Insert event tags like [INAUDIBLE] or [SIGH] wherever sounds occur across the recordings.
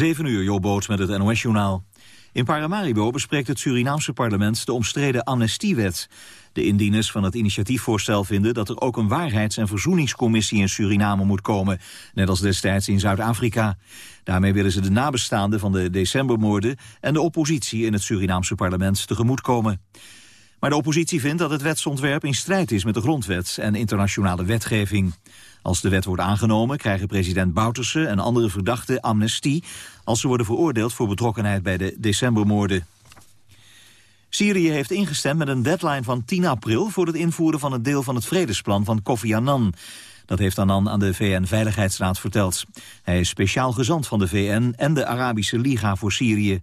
7 uur, Jobboot met het NOS-journaal. In Paramaribo bespreekt het Surinaamse parlement de omstreden amnestiewet. De indieners van het initiatiefvoorstel vinden dat er ook een waarheids- en verzoeningscommissie in Suriname moet komen, net als destijds in Zuid-Afrika. Daarmee willen ze de nabestaanden van de decembermoorden en de oppositie in het Surinaamse parlement tegemoetkomen. Maar de oppositie vindt dat het wetsontwerp in strijd is met de grondwet en internationale wetgeving. Als de wet wordt aangenomen krijgen president Bouterse en andere verdachten amnestie... als ze worden veroordeeld voor betrokkenheid bij de decembermoorden. Syrië heeft ingestemd met een deadline van 10 april... voor het invoeren van een deel van het vredesplan van Kofi Annan. Dat heeft Annan aan de VN-veiligheidsraad verteld. Hij is speciaal gezant van de VN en de Arabische Liga voor Syrië.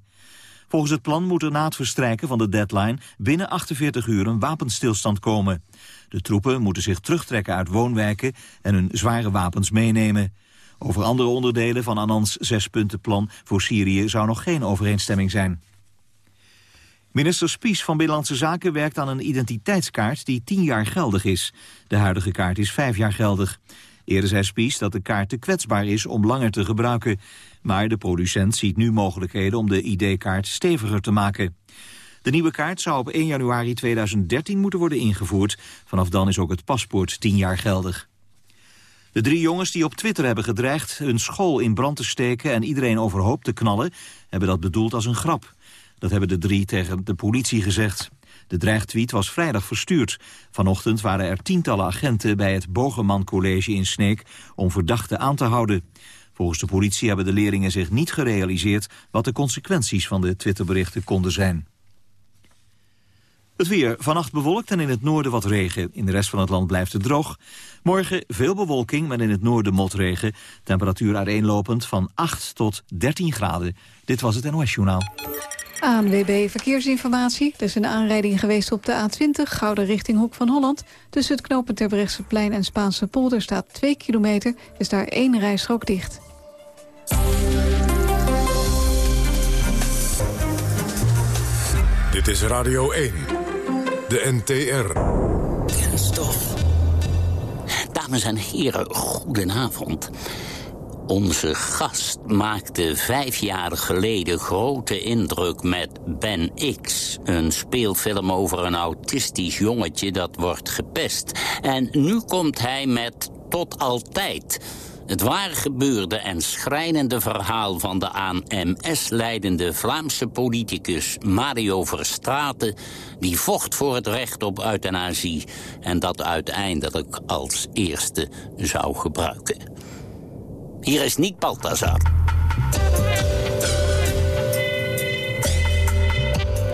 Volgens het plan moet er na het verstrijken van de deadline... binnen 48 uur een wapenstilstand komen. De troepen moeten zich terugtrekken uit woonwijken en hun zware wapens meenemen. Over andere onderdelen van Annans zespuntenplan voor Syrië zou nog geen overeenstemming zijn. Minister Spies van Binnenlandse Zaken werkt aan een identiteitskaart die tien jaar geldig is. De huidige kaart is vijf jaar geldig. Eerder zei Spies dat de kaart te kwetsbaar is om langer te gebruiken. Maar de producent ziet nu mogelijkheden om de ID-kaart steviger te maken. De nieuwe kaart zou op 1 januari 2013 moeten worden ingevoerd. Vanaf dan is ook het paspoort 10 jaar geldig. De drie jongens die op Twitter hebben gedreigd hun school in brand te steken en iedereen overhoop te knallen, hebben dat bedoeld als een grap. Dat hebben de drie tegen de politie gezegd. De dreigtweet was vrijdag verstuurd. Vanochtend waren er tientallen agenten bij het Bogerman College in Sneek om verdachten aan te houden. Volgens de politie hebben de leerlingen zich niet gerealiseerd wat de consequenties van de Twitterberichten konden zijn. Het weer. Vannacht bewolkt en in het noorden wat regen. In de rest van het land blijft het droog. Morgen veel bewolking, maar in het noorden motregen. Temperatuur uiteenlopend van 8 tot 13 graden. Dit was het NOS Journaal. ANWB Verkeersinformatie. Er is een aanrijding geweest op de A20, Gouden richting Hoek van Holland. Tussen het knooppunt plein en Spaanse polder staat 2 kilometer. Is daar één rijstrook dicht. Dit is Radio 1. De NTR. Kenstof. Dames en heren, goedenavond. Onze gast maakte vijf jaar geleden grote indruk met Ben X. Een speelfilm over een autistisch jongetje dat wordt gepest. En nu komt hij met Tot Altijd het waar gebeurde en schrijnende verhaal van de aan MS leidende Vlaamse politicus Mario Verstraeten... die vocht voor het recht op euthanasie en dat uiteindelijk als eerste zou gebruiken. Hier is Nick Balthazar.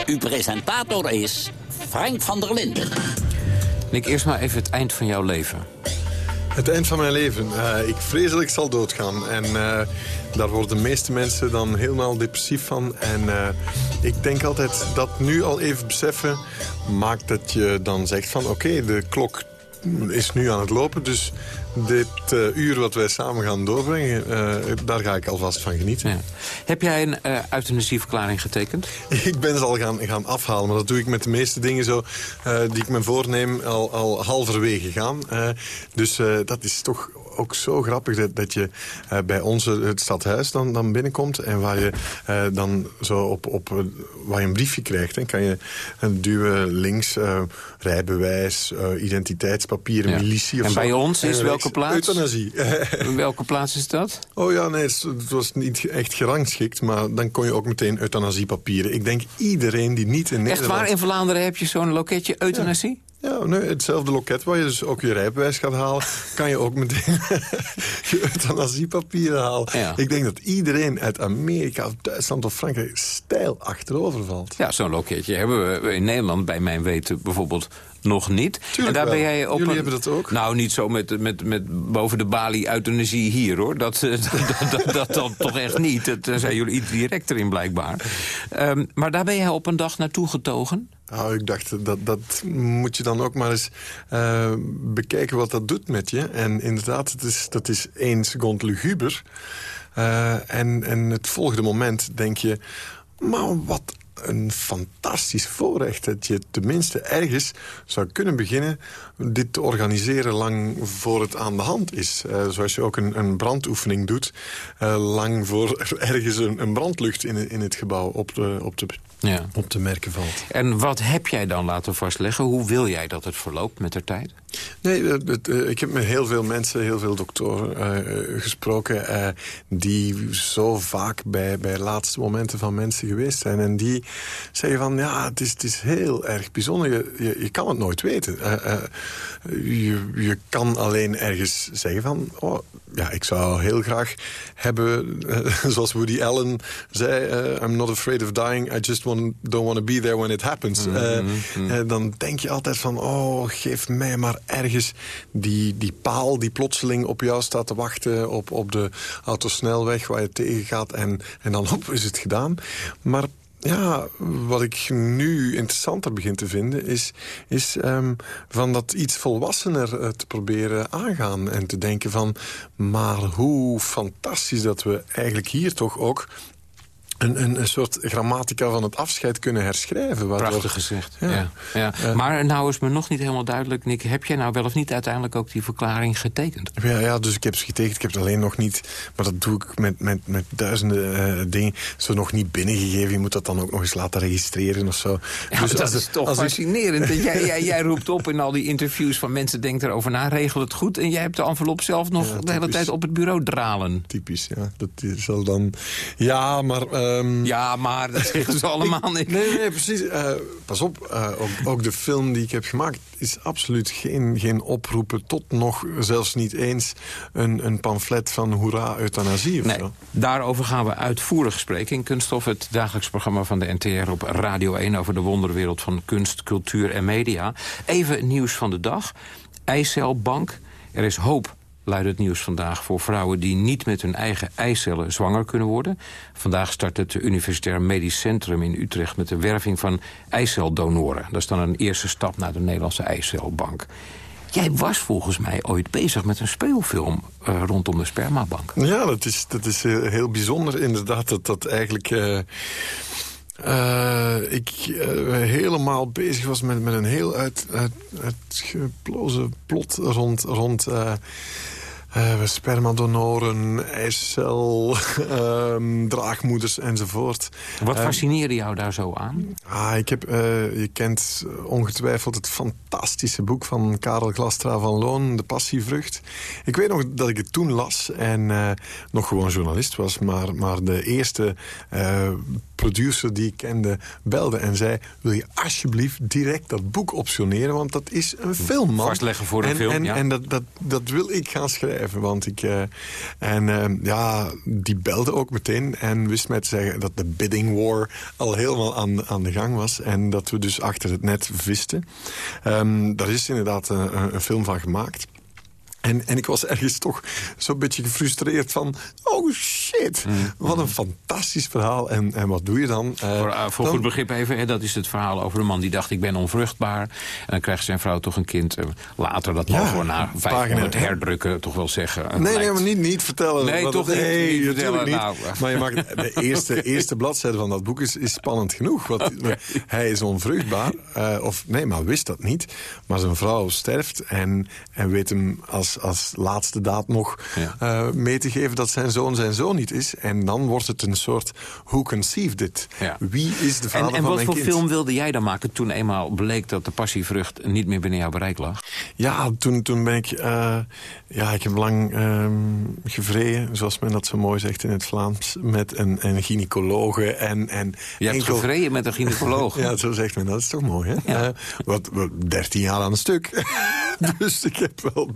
Uw presentator is Frank van der Linden. Nick, eerst maar even het eind van jouw leven. Het eind van mijn leven. Uh, ik vreselijk zal doodgaan. En uh, daar worden de meeste mensen dan helemaal depressief van. En uh, ik denk altijd dat nu al even beseffen... maakt dat je dan zegt van oké, de klok is nu aan het lopen. Dus dit uh, uur wat wij samen gaan doorbrengen, uh, daar ga ik alvast van genieten. Ja. Heb jij een uh, euthanasieverklaring getekend? [LAUGHS] ik ben ze al gaan, gaan afhalen, maar dat doe ik met de meeste dingen zo... die ik me voorneem al, al halverwege gaan. dus dat is toch ook zo grappig dat, dat je bij ons het stadhuis dan, dan binnenkomt... en waar je dan zo op, op waar je een briefje krijgt... en kan je duwen links rijbewijs, identiteitspapieren, ja. militie of En zo. bij ons is welke plaats? Euthanasie. [LAUGHS] welke plaats is dat? Oh ja, nee, het was niet echt gerangschikt... maar dan kon je ook meteen euthanasiepapieren. Ik denk iedereen die niet in Nederland... Echt waar? In Vlaanderen heb je zo'n loketje euthanasie? Ja. Ja, nee, hetzelfde loket waar je dus ook je rijbewijs gaat halen... [LAUGHS] kan je ook meteen [LAUGHS] je euthanasiepapieren halen. Ja. Ik denk dat iedereen uit Amerika of Duitsland of Frankrijk... stijl achterover valt. Ja, zo'n loketje hebben we in Nederland bij mijn weten bijvoorbeeld nog niet. Tuurlijk en daar wel. ben jij op Jullie een, hebben dat ook? Nou, niet zo met, met, met boven de balie euthanasie hier, hoor. Dat, [LAUGHS] dat, dat, dat, dat toch echt niet. Daar zijn jullie iets directer in, blijkbaar. Um, maar daar ben jij op een dag naartoe getogen? Nou, ik dacht, dat, dat moet je dan ook maar eens uh, bekijken wat dat doet met je. En inderdaad, het is, dat is één seconde luguber. Uh, en, en het volgende moment denk je... maar wat een fantastisch voorrecht dat je tenminste ergens zou kunnen beginnen dit te organiseren lang voor het aan de hand is. Uh, zoals je ook een, een brandoefening doet, uh, lang voor er ergens een, een brandlucht in, in het gebouw op de, op ja. op te merken valt. En wat heb jij dan laten vastleggen? Hoe wil jij dat het verloopt met de tijd? Nee, het, uh, ik heb met heel veel mensen, heel veel doktoren uh, gesproken... Die zo vaak bij, bij laatste momenten van mensen geweest zijn. En die zeggen van, ja, het is, het is heel erg bijzonder. Je, je, je kan het nooit weten. je, je kan alleen ergens zeggen van... Oh, ja, ik zou heel graag hebben, [LAUGHS] zoals Woody Allen zei... I'm not afraid of dying, I just want, don't want to be there when it happens. Mm -hmm. dan denk je altijd van, oh, geef mij maar ergens die, die paal die plotseling op jou staat te wachten... op, op de autosnelweg waar je tegen gaat en, en dan [LAUGHS] op is het gedaan. Maar ja, wat ik nu interessanter begin te vinden... is, is um, van dat iets volwassener uh, te proberen aangaan. En te denken van, maar hoe fantastisch dat we eigenlijk hier toch ook een, een, een, soort grammatica van het afscheid kunnen herschrijven. Waardoor... Prachtig gezegd, ja. ja, ja. maar nou is me nog niet helemaal duidelijk, Nick... heb jij nou wel of niet uiteindelijk ook die verklaring getekend? Ja, ja dus ik heb ze getekend. Ik heb het alleen nog niet... maar dat doe ik met, met, met duizenden uh, dingen. Zo nog niet binnengegeven. Je moet dat dan ook nog eens laten registreren of zo. Ja, dus dat is toch fascinerend. Ik... [LAUGHS] jij, jij, jij, roept op in al die interviews van mensen... denk erover na, regel het goed... en jij hebt de envelop zelf nog de hele tijd op het bureau dralen. Typisch, ja. Dat zal dan... Ja, maar... Uh, Um, ja, maar dat [LAUGHS] zeggen ze allemaal niet. Nee, nee, precies. Uh, pas op, uh, ook, ook, de film die ik heb gemaakt... is absoluut geen, geen oproepen tot nog zelfs niet eens... een, een pamflet van hoera euthanasie of nee, zo. Daarover gaan we uitvoerig spreken in Kunststof... het dagelijks programma van de NTR op Radio 1... over de wonderwereld van kunst, cultuur en media. Even nieuws van de dag. Eicelbank. Er is hoop luidt het nieuws vandaag voor vrouwen die niet met hun eigen eicellen zwanger kunnen worden. Vandaag start het Universitair Medisch Centrum in Utrecht met de werving van eiceldonoren. Dat is dan een eerste stap naar de Nederlandse eicelbank. Jij was volgens mij ooit bezig met een speelfilm uh, rondom de spermabank. Ja, dat is, dat is heel, heel bijzonder inderdaad. Dat dat eigenlijk... Uh... Uh, ik uh, helemaal bezig was met, met een heel uit, uit, uitgeplozen plot rond, rond uh, spermadonoren, eicel, um, [LAUGHS] draagmoeders enzovoort. Wat ehm, fascineerde jou daar zo aan? Ah, ik heb, je kent ongetwijfeld het fantastische boek van Karel Glastra van Loon, De Passievrucht. Ik weet nog dat ik het toen las en nog gewoon journalist was, maar, maar de eerste producer die ik kende belde en zei... wil je alsjeblieft direct dat boek optioneren, want dat is een film, man. Vastleggen voor een en, film, en, ja. En dat, dat, dat wil ik gaan schrijven want ik... Uh, en uh, ja, die belde ook meteen en wist mij te zeggen... dat de bidding war al helemaal aan, aan de gang was. En dat we dus achter het net visten. Um, daar is inderdaad een, een film van gemaakt. En, en ik was ergens toch zo'n beetje gefrustreerd van... oh shit, mm. wat een fantastisch verhaal. En, en wat doe je dan? Uh, voor uh, voor goed begrip even, hè, dat is het verhaal over de man die dacht... ik ben onvruchtbaar. En dan krijgt zijn vrouw toch een kind. Uh, later, dat mogen we na 500 herdrukken toch wel zeggen. Nee, nee, maar niet, niet vertellen. Nee, toch nee, niet, vertellen. Niet. Nou. Maar je mag, de [LAUGHS] eerste, eerste bladzijde van dat boek is, is spannend genoeg. Want [LAUGHS] okay. Hij is onvruchtbaar. of nee, maar wist dat niet. Maar zijn vrouw sterft en, en weet hem als als, laatste daad nog ja. uh, mee te geven dat zijn zoon zijn zoon niet is. En dan wordt het een soort who conceived it? Ja. Wie is de vader en, en van wat voor film wilde jij dan maken toen eenmaal bleek dat de passievrucht niet meer binnen jouw bereik lag? Ja, toen, toen ben ik... Uh, ja, ik heb lang um, gevreden, zoals men dat zo mooi zegt in het Vlaams... met een, een gynaecologe en... en Je hebt enkel... gevreden met een gynaecoloog? [LAUGHS] ja, zo zegt men. Dat is toch mooi, hè? Ja. Uh, wat, wat, 13 jaar aan een stuk. [LAUGHS] dus ik heb wel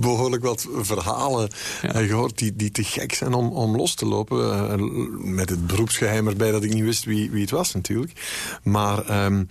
behoorlijk wat verhalen ja. gehoord... Die, die te gek zijn om, om los te lopen. Uh, met het beroepsgeheim erbij dat ik niet wist wie, wie het was natuurlijk. Maar um,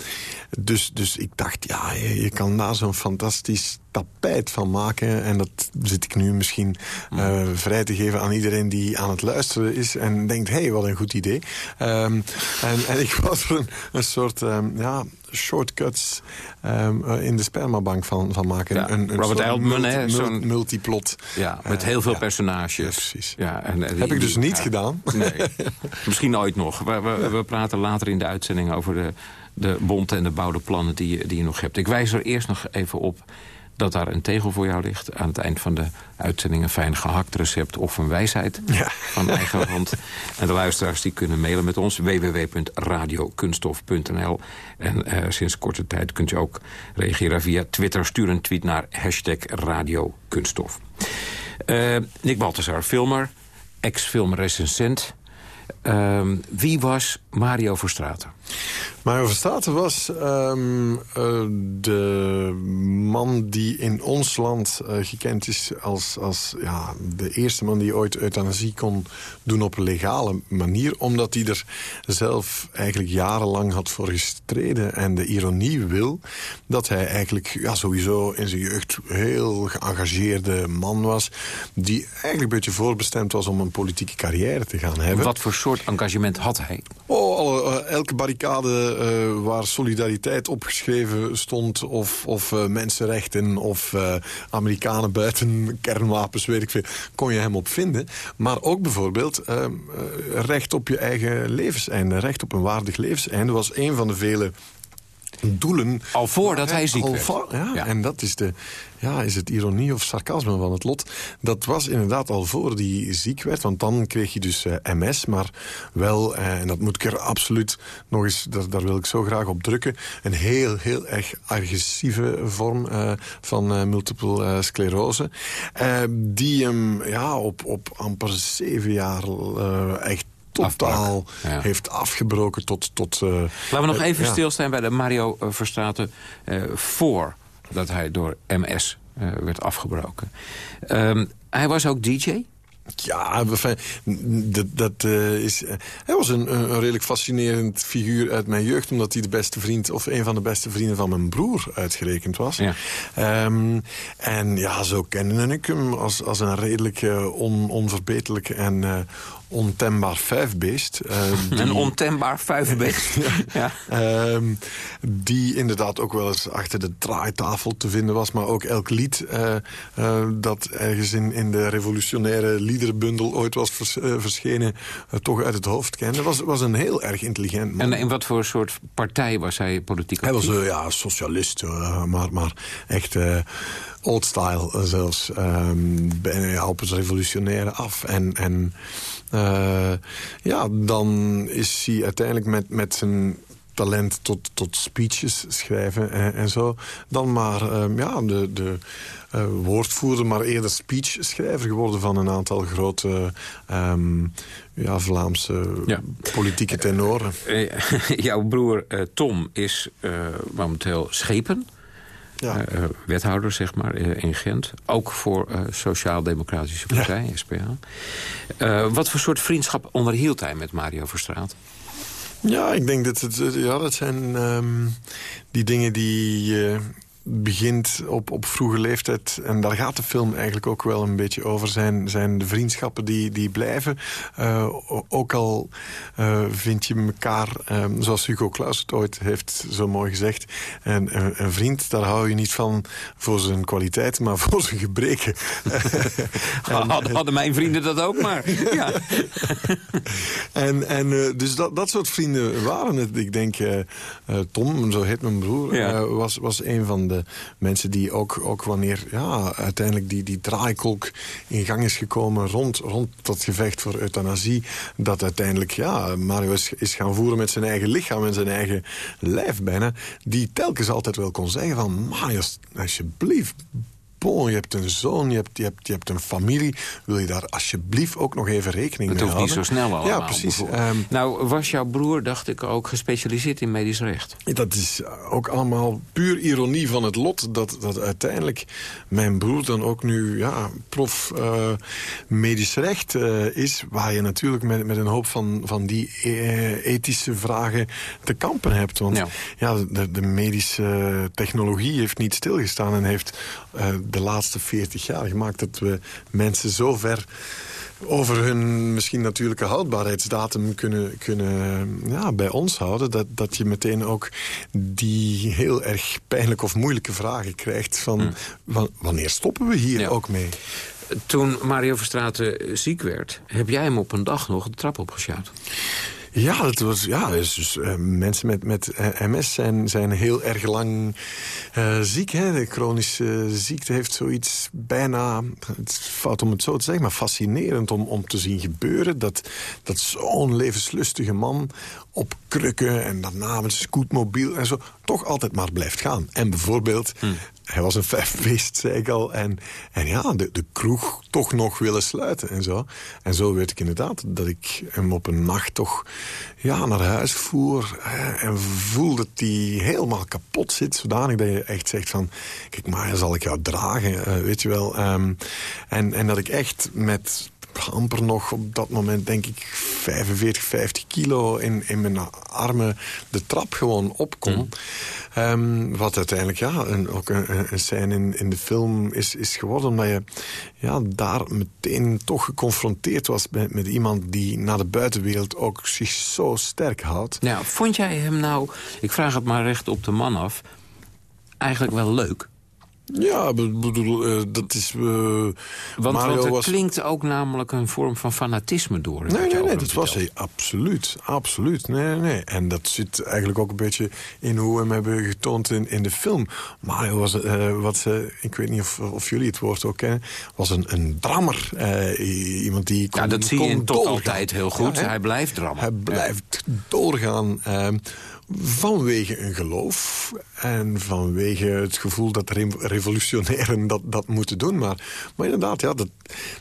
dus, dus ik dacht, ja, je, je kan daar zo'n fantastisch tapijt van maken. En dat zit ik nu misschien uh, vrij te geven aan iedereen die aan het luisteren is... en denkt, hé, hey, wat een goed idee. Um, en, en ik [LAUGHS] wou er een, een soort um, ja, shortcuts um, in de spermabank van, van maken. Ja, een, een Robert Altman, hè, multi, zo'n- multiplot. Ja, met heel veel ja. personages. Ja, precies. Ja, en, en Heb die- ik dus niet gedaan. Nee, [LAUGHS] misschien ooit nog. We, we, we praten later in de uitzending over de, de bonte en de bouwde plannen die, je- die je nog hebt. Ik wijs er eerst nog even op dat daar een tegel voor jou ligt. Aan het eind van de uitzending een fijn gehakt recept of een wijsheid Ja. van eigen hand. En de luisteraars die kunnen mailen met ons www.radiokunststof.nl. En eh, sinds korte tijd kunt je ook reageren via Twitter. Stuur een tweet naar hashtag radiokunststof. Eh, Nick Balthazar, filmer, ex-filmrecensent. Ehm, wie was Mario Verstraeten? Mario Verstaten was ehm, eh, de man die in ons land eh, gekend is als, als ja, de eerste man die ooit euthanasie kon doen op een legale manier. Omdat hij er zelf eigenlijk jarenlang had voor gestreden. En de ironie wil dat hij eigenlijk ja, sowieso in zijn jeugd heel geëngageerde man was. Die eigenlijk een beetje voorbestemd was om een politieke carrière te gaan hebben. Wat voor soort engagement had hij? Oh, alle, eh, elke barricade eh, waar solidariteit opgeschreven stond... of, of eh, mensenrechten of eh, Amerikanen buiten kernwapens, weet ik veel... kon je hem op vinden. Maar ook bijvoorbeeld recht op je eigen levenseinde. Recht op een waardig levenseinde was een van de vele doelen... Al voordat hij ziek Al werd. voor- ja, Ja. en dat is, de, ja, is het ironie of sarcasme van het lot. Dat was inderdaad al voor hij ziek werd. Want dan kreeg je dus eh, MS. Maar wel, eh, en dat moet ik er absoluut nog eens... Daar, daar wil ik zo graag op drukken. Een heel, heel erg agressieve vorm eh, van multiple sclerose. Die hem ja, op, op amper zeven jaar echt totaal ja. heeft afgebroken tot... tot eh, Laten we nog eh, even ja. stilstaan bij de Mario eh, Verstraeten... eh voordat hij door MS werd afgebroken. Ehm, hij was ook DJ. Ja, dat, dat is... hij was een, een redelijk fascinerend figuur uit mijn jeugd... omdat hij de beste vriend, of een van de beste vrienden van mijn broer uitgerekend was. Ja. Ehm, en ja, zo kende ik hem als, als een redelijk on, onverbeterlijk en ontembaar vijfbeest. eh, [LAUGHS] die- Een ontembaar vuivenbeest. [LAUGHS] ja. Ehm, die inderdaad ook wel eens achter de draaitafel te vinden was. Maar ook elk lied eh, eh, dat ergens in, in de revolutionaire liederenbundel ooit was vers- eh, verschenen... toch uit het hoofd kende. Was, was een heel erg intelligent man. En in wat voor soort partij was hij politiek Hij was actief? ja, socialist, maar, maar echt old style zelfs. Ehm, bijna ja, op het revolutionaire af. En, en eh, ja, dan is hij uiteindelijk met, met zijn talent tot, tot speeches schrijven en, en zo. Dan maar ehm, ja, de, de eh, woordvoerder, maar eerder speechschrijver geworden van een aantal grote ehm, ja, Vlaamse Ja. politieke tenoren. Eh, [LAUGHS] jouw broer Tom is momenteel schepen. Ja. Eh, eh, wethouder, zeg maar, eh, in Gent. Ook voor eh Sociaal-Democratische Partij, SPA. Wat voor soort vriendschap onderhield hij met Mario Verstraat? Ja, ik denk dat het, ja, dat zijn ehm, die dingen die begint op, op vroege leeftijd. En daar gaat de film eigenlijk ook wel een beetje over. Zijn, zijn de vriendschappen die, die blijven. Eh, ook al eh, vind je elkaar, ehm, zoals Hugo Claus het ooit heeft zo mooi gezegd. En, een, een vriend, daar hou je niet van voor zijn kwaliteiten, maar [LAUGHS] voor zijn gebreken. [LAUGHS] Hadden, hadden mijn vrienden dat ook maar. Ja. [LAUGHS] En, en eh, dus dat, dat soort vrienden waren het. Ik denk, eh, eh, Tom, zo heet mijn broer, Ja. eh, was, was een van de mensen die ook, ook wanneer ja, uiteindelijk die, die draaikolk in gang is gekomen rond, rond dat gevecht voor euthanasie, dat uiteindelijk ja, Mario is, is gaan voeren met zijn eigen lichaam en zijn eigen lijf bijna, die telkens altijd wel kon zeggen van Mario, alsjeblieft, Bon, je hebt een zoon, je hebt, je, hebt, je hebt een familie. Wil je daar alsjeblieft ook nog even rekening Het mee hoeft niet houden? zo snel allemaal. Ja, precies. Ehm, nou, was jouw broer, dacht ik, ook gespecialiseerd in medisch recht? dat is ook allemaal puur ironie van het lot... dat, dat uiteindelijk mijn broer dan ook nu ja, prof eh, medisch recht eh, is... waar je natuurlijk met, met een hoop van, van die eh, ethische vragen te kampen hebt. Want Ja. ja. de, de medische technologie heeft niet stilgestaan... en heeft eh, de laatste 40 jaar gemaakt dat we mensen zo ver over hun misschien natuurlijke houdbaarheidsdatum kunnen, kunnen ja, bij ons houden... Dat, dat je meteen ook die heel erg pijnlijke of moeilijke vragen krijgt... van hmm. wanneer stoppen we hier ook mee? Toen Mario Verstraeten ziek werd, heb jij hem op een dag nog de trap opgesjouwd? Ja, dat was, ja dus, uh, mensen met, met eh, MS zijn, zijn heel erg lang uh, ziek. Hè? De chronische ziekte heeft zoiets bijna, het fout om het zo te zeggen... maar fascinerend om, om te zien gebeuren. Dat, dat zo'n levenslustige man op krukken en daarna met scootmobiel en zo... toch altijd maar blijft gaan. En bijvoorbeeld, hm. Hij was een [LAUGHS] vijfbeest, zei ik al... en, en ja, de, de kroeg toch nog willen sluiten en zo. En zo weet ik inderdaad dat ik hem op een nacht toch ja, naar huis voer... en voel dat hij helemaal kapot zit... zodanig dat je echt zegt van... kijk, maar zal ik jou dragen, uh, weet je wel. Um, en, en dat ik echt met amper nog op dat moment, denk ik, 45, 50 kilo in, in mijn armen de trap gewoon opkom. Mm. Um, wat uiteindelijk ja, een, ook een, een scène in, in de film is, is geworden. Omdat je ja, daar meteen toch geconfronteerd was met, met iemand die naar de buitenwereld ook zich zo sterk houdt. Ja, vond jij hem nou, ik vraag het maar recht op de man af, eigenlijk wel leuk? Ja, bedoel, uh, dat is... Uh, want, want er was... klinkt ook namelijk een vorm van fanatisme door. Nee, nee, nee, dat was hij absoluut. Absoluut, nee, nee. En dat zit eigenlijk ook een beetje in hoe we hem hebben getoond in, in de film. Mario was, uh, wat ze, ik weet niet of, of jullie het woord ook kennen... was een, een drammer. iemand die kon Ja, dat zie je toch altijd heel goed. hij blijft drammen. Hij blijft doorgaan ehm, vanwege een geloof en vanwege het gevoel dat revolutionairen dat, dat moeten doen. Maar, maar inderdaad, ja, dat,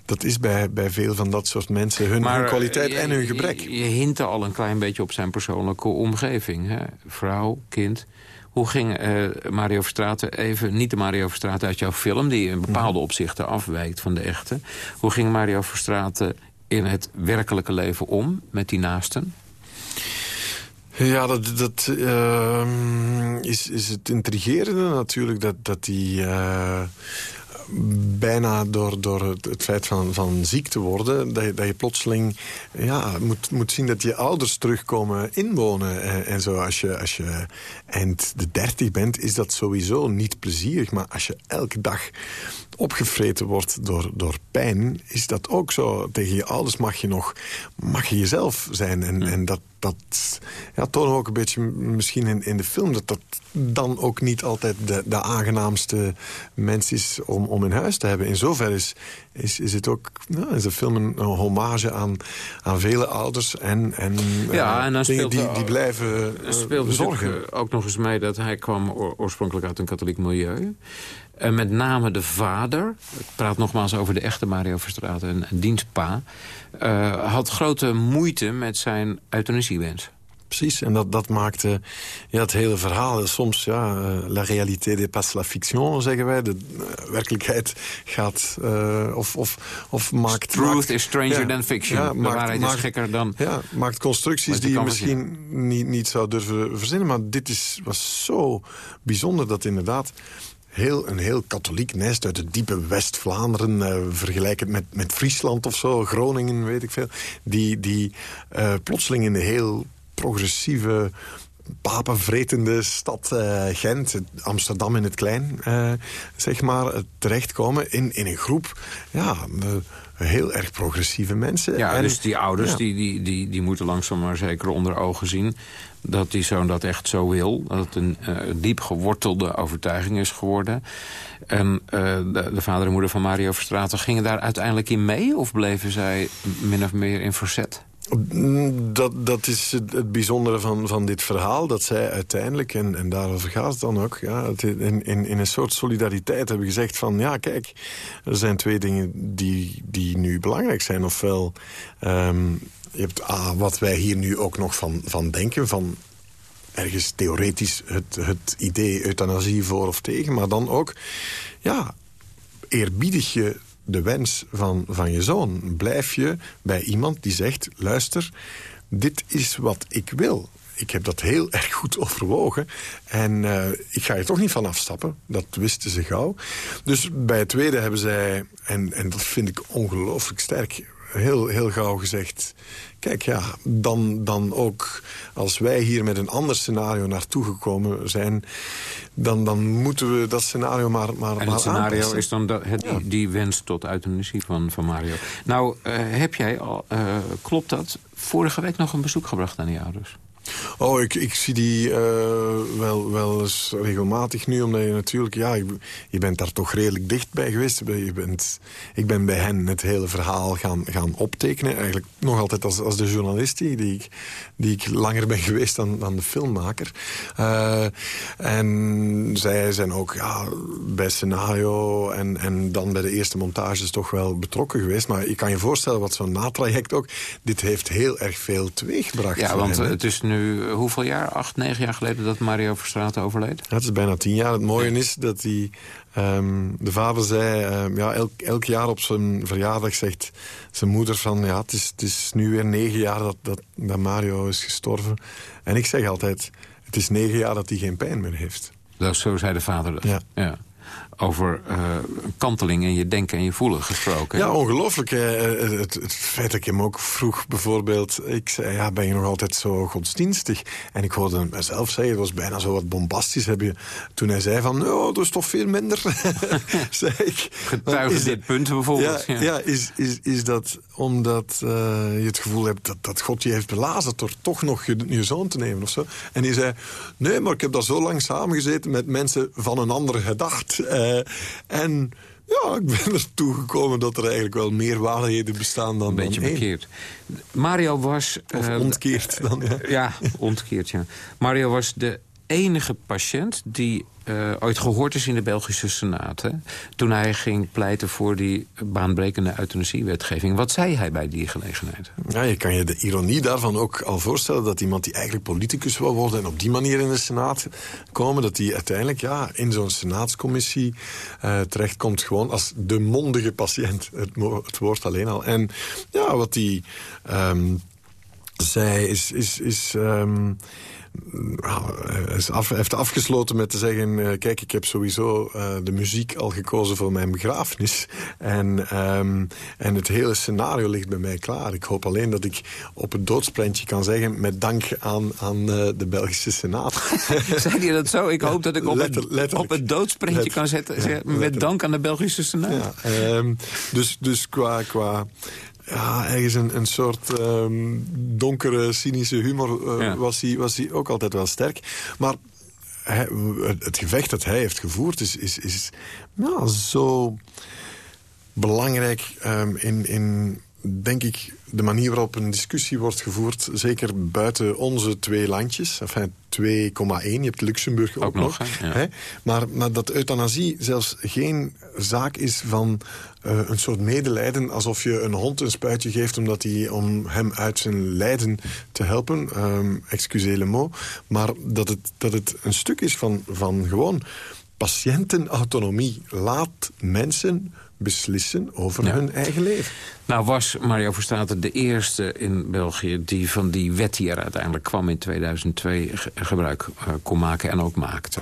dat is bij, bij veel van dat soort mensen hun, hun kwaliteit en hun gebrek. Je, je hintte al een klein beetje op zijn persoonlijke omgeving. Hè? Vrouw, kind. Hoe ging uh, Mario Verstraeten, even niet de Mario Verstraeten uit jouw film... die in bepaalde mhm. opzichten afwijkt van de echte. Hoe ging Mario Verstraeten in het werkelijke leven om met die naasten? Ja, dat, dat uh, is, is het intrigerende natuurlijk dat, dat die... Uh, bijna door, door het, het, feit van, van ziek te worden... dat je, dat je plotseling ja, moet, moet zien dat je ouders terugkomen inwonen. En, en zo als je, als je eind de dertig bent, is dat sowieso niet plezierig. Maar als je elke dag opgevreten wordt door, door pijn, is dat ook zo. Tegen je ouders mag je nog mag je jezelf zijn. En, en dat, dat ja, tonen we ook een beetje misschien in, in de film... dat dat dan ook niet altijd de, de aangenaamste mens is om, om in huis te hebben. In zoverre is, is, is het ook nou, is de film een, een, hommage aan, aan vele ouders... en, en, ja, en dan dingen die, die blijven uh, speelt zorgen. ook nog eens mee dat hij kwam oorspronkelijk uit een katholiek milieu... En met name de vader, ik praat nogmaals over de echte Mario Verstraeten, een, dienstpa... Uh, had grote moeite met zijn euthanasiewens. Precies, en dat, dat maakte ja, het hele verhaal. Soms, ja, uh, la réalité dépasse la fiction, zeggen wij. De werkelijkheid gaat, uh, of, of, of maakt... Truth maakt, is stranger ja, than fiction. Ja, de maakt, waarheid maakt, is gekker dan... Ja, maakt constructies die je misschien niet, niet zou durven verzinnen. Maar dit is, was zo bijzonder dat inderdaad heel, een heel katholiek nest uit het diepe West-Vlaanderen. Uh, vergelijk het met, met Friesland of zo, Groningen, weet ik veel. Die, die uh, plotseling in de heel progressieve papenvretende stad uh, Gent, Amsterdam in het klein, uh, zeg maar, terechtkomen in, in een groep ja, heel erg progressieve mensen. Ja, en, dus die ouders die, die, die, die moeten langzaam maar zeker onder ogen zien dat die zoon dat echt zo wil. Dat het een uh, diep gewortelde overtuiging is geworden. En uh, de, de, vader en moeder van Mario Verstraeten gingen daar uiteindelijk in mee? Of bleven zij min of meer in verzet? Dat, dat is het, het, bijzondere van, van dit verhaal. Dat zij uiteindelijk, en, en daarover gaat het dan ook... Ja, in, in, in een soort solidariteit hebben gezegd van... ja, kijk, er zijn twee dingen die, die nu belangrijk zijn. Ofwel, um, je hebt ah, wat wij hier nu ook nog van, van denken... van ergens theoretisch het, het idee euthanasie voor of tegen... maar dan ook, ja, eerbiedig je de wens van, van je zoon. Blijf je bij iemand die zegt... luister, dit is wat ik wil. Ik heb dat heel [LAUGHS] erg goed overwogen. En uh, ik ga er toch niet van afstappen. Dat wisten ze gauw. Dus bij het tweede hebben zij... en, en dat vind ik ongelooflijk sterk heel, heel gauw gezegd... kijk, ja, dan, dan ook als wij hier met een ander scenario naartoe gekomen zijn... dan, dan moeten we dat scenario maar, maar, en maar scenario aanpassen. is dan dat, het, Ja. die, die wens tot euthanasie van, van Mario. Nou, eh, heb jij al, eh, klopt dat, vorige week nog een bezoek gebracht aan die ouders? Oh, ik, ik zie die eh, wel, wel eens regelmatig nu, omdat je natuurlijk... Ja, je, je bent daar toch redelijk dicht bij geweest. Je bent, ik ben bij hen het hele verhaal gaan, gaan optekenen. Eigenlijk nog altijd als, als de journalist die, die, ik, die ik langer ben geweest dan, dan de filmmaker. Eh, en zij zijn ook ja, bij scenario en, en dan bij de eerste montages toch wel betrokken geweest. Maar je kan je voorstellen wat zo'n natraject ook... Dit heeft heel erg veel teweeggebracht. Ja, want het is nu eh, hoeveel jaar? Acht, negen jaar geleden dat Mario Verstraeten overleed? Ja, het is bijna tien jaar. Het mooie is dat die, ehm, de vader zei... ehm, ja, elk, elk jaar op zijn verjaardag zegt zijn moeder van... ja, het is, het is nu weer negen jaar dat, dat, dat Mario is gestorven. En ik zeg altijd, het is negen jaar dat hij geen pijn meer heeft. Dat, zo zei de vader dat. Ja. Over eh, kanteling in je denken en je voelen gesproken. Ja, ongelooflijk. eh, Het, het feit dat ik hem ook vroeg bijvoorbeeld... Ik zei, ja, ben je nog altijd zo godsdienstig? En ik hoorde hem zelf zeggen, het was bijna zo wat bombastisch. Heb je, toen hij zei van, oh, dat is toch veel minder. [LAUGHS] zei ik. Getuige Is dit punt bijvoorbeeld. Ja, ja. is, is, is dat omdat eh, je het gevoel hebt dat, dat God je heeft belazen... door toch nog je, je zoon te nemen of zo? En die zei, nee, maar ik heb daar zo lang samengezeten... met mensen van een andere gedacht. Eh, en ja, ik ben ertoe gekomen dat er eigenlijk wel meer waarheden bestaan dan Een beetje dan één. bekeerd. Mario was... Of eh, ontkeerd dan, ja. Ja, ontkeerd, ja. Mario was de enige patiënt die eh, ooit gehoord is in de Belgische Senaat. Toen hij ging pleiten voor die baanbrekende euthanasiewetgeving. Wat zei hij bij die gelegenheid? Ja, je kan je de ironie daarvan ook al voorstellen... dat iemand die eigenlijk politicus wil worden... en op die manier in de Senaat komen... dat die uiteindelijk ja, in zo'n Senaatscommissie eh, terechtkomt... gewoon als de mondige patiënt, het, het woord alleen al. En ja, wat die ehm, zei is... is, is ehm, hij af, heeft afgesloten met te zeggen... eh, kijk, ik heb sowieso eh, de muziek al gekozen voor mijn begrafenis. En, ehm, en het hele scenario ligt bij mij klaar. Ik hoop alleen dat ik op het doodsprentje kan zeggen... met dank aan, aan eh, de Belgische Senaat. [LAUGHS] Zei hij dat zo? Ik hoop dat ik op, Letter- het, op Letter- kan zetten. met dank aan de Belgische Senaat. Ja, ehm, dus, dus qua... qua ja, ergens een, een soort ehm, donkere, cynische humor eh, Ja. was, hij, was hij ook altijd wel sterk. Maar hij- het, gevecht dat hij heeft gevoerd is, is, is ja, zo belangrijk ehm, in, in, denk ik, de manier waarop een discussie wordt gevoerd. Zeker buiten onze twee landjes. Enfin, 2,1. Je hebt Luxemburg ook, Ook nog, hè? Ja. hè? Maar, maar dat euthanasie zelfs geen zaak is van eh, een soort medelijden... alsof je een hond een spuitje geeft omdat hij, om hem uit zijn lijden te helpen. Ehm excusez le mot. Maar dat het, dat het een stuk is van, van gewoon patiëntenautonomie. Laat mensen beslissen over Ja. hun eigen leven. Nou was Mario Verstraeten de eerste in België... die van die wet die er uiteindelijk kwam in 2002 ge- gebruik eh, kon maken en ook maakte.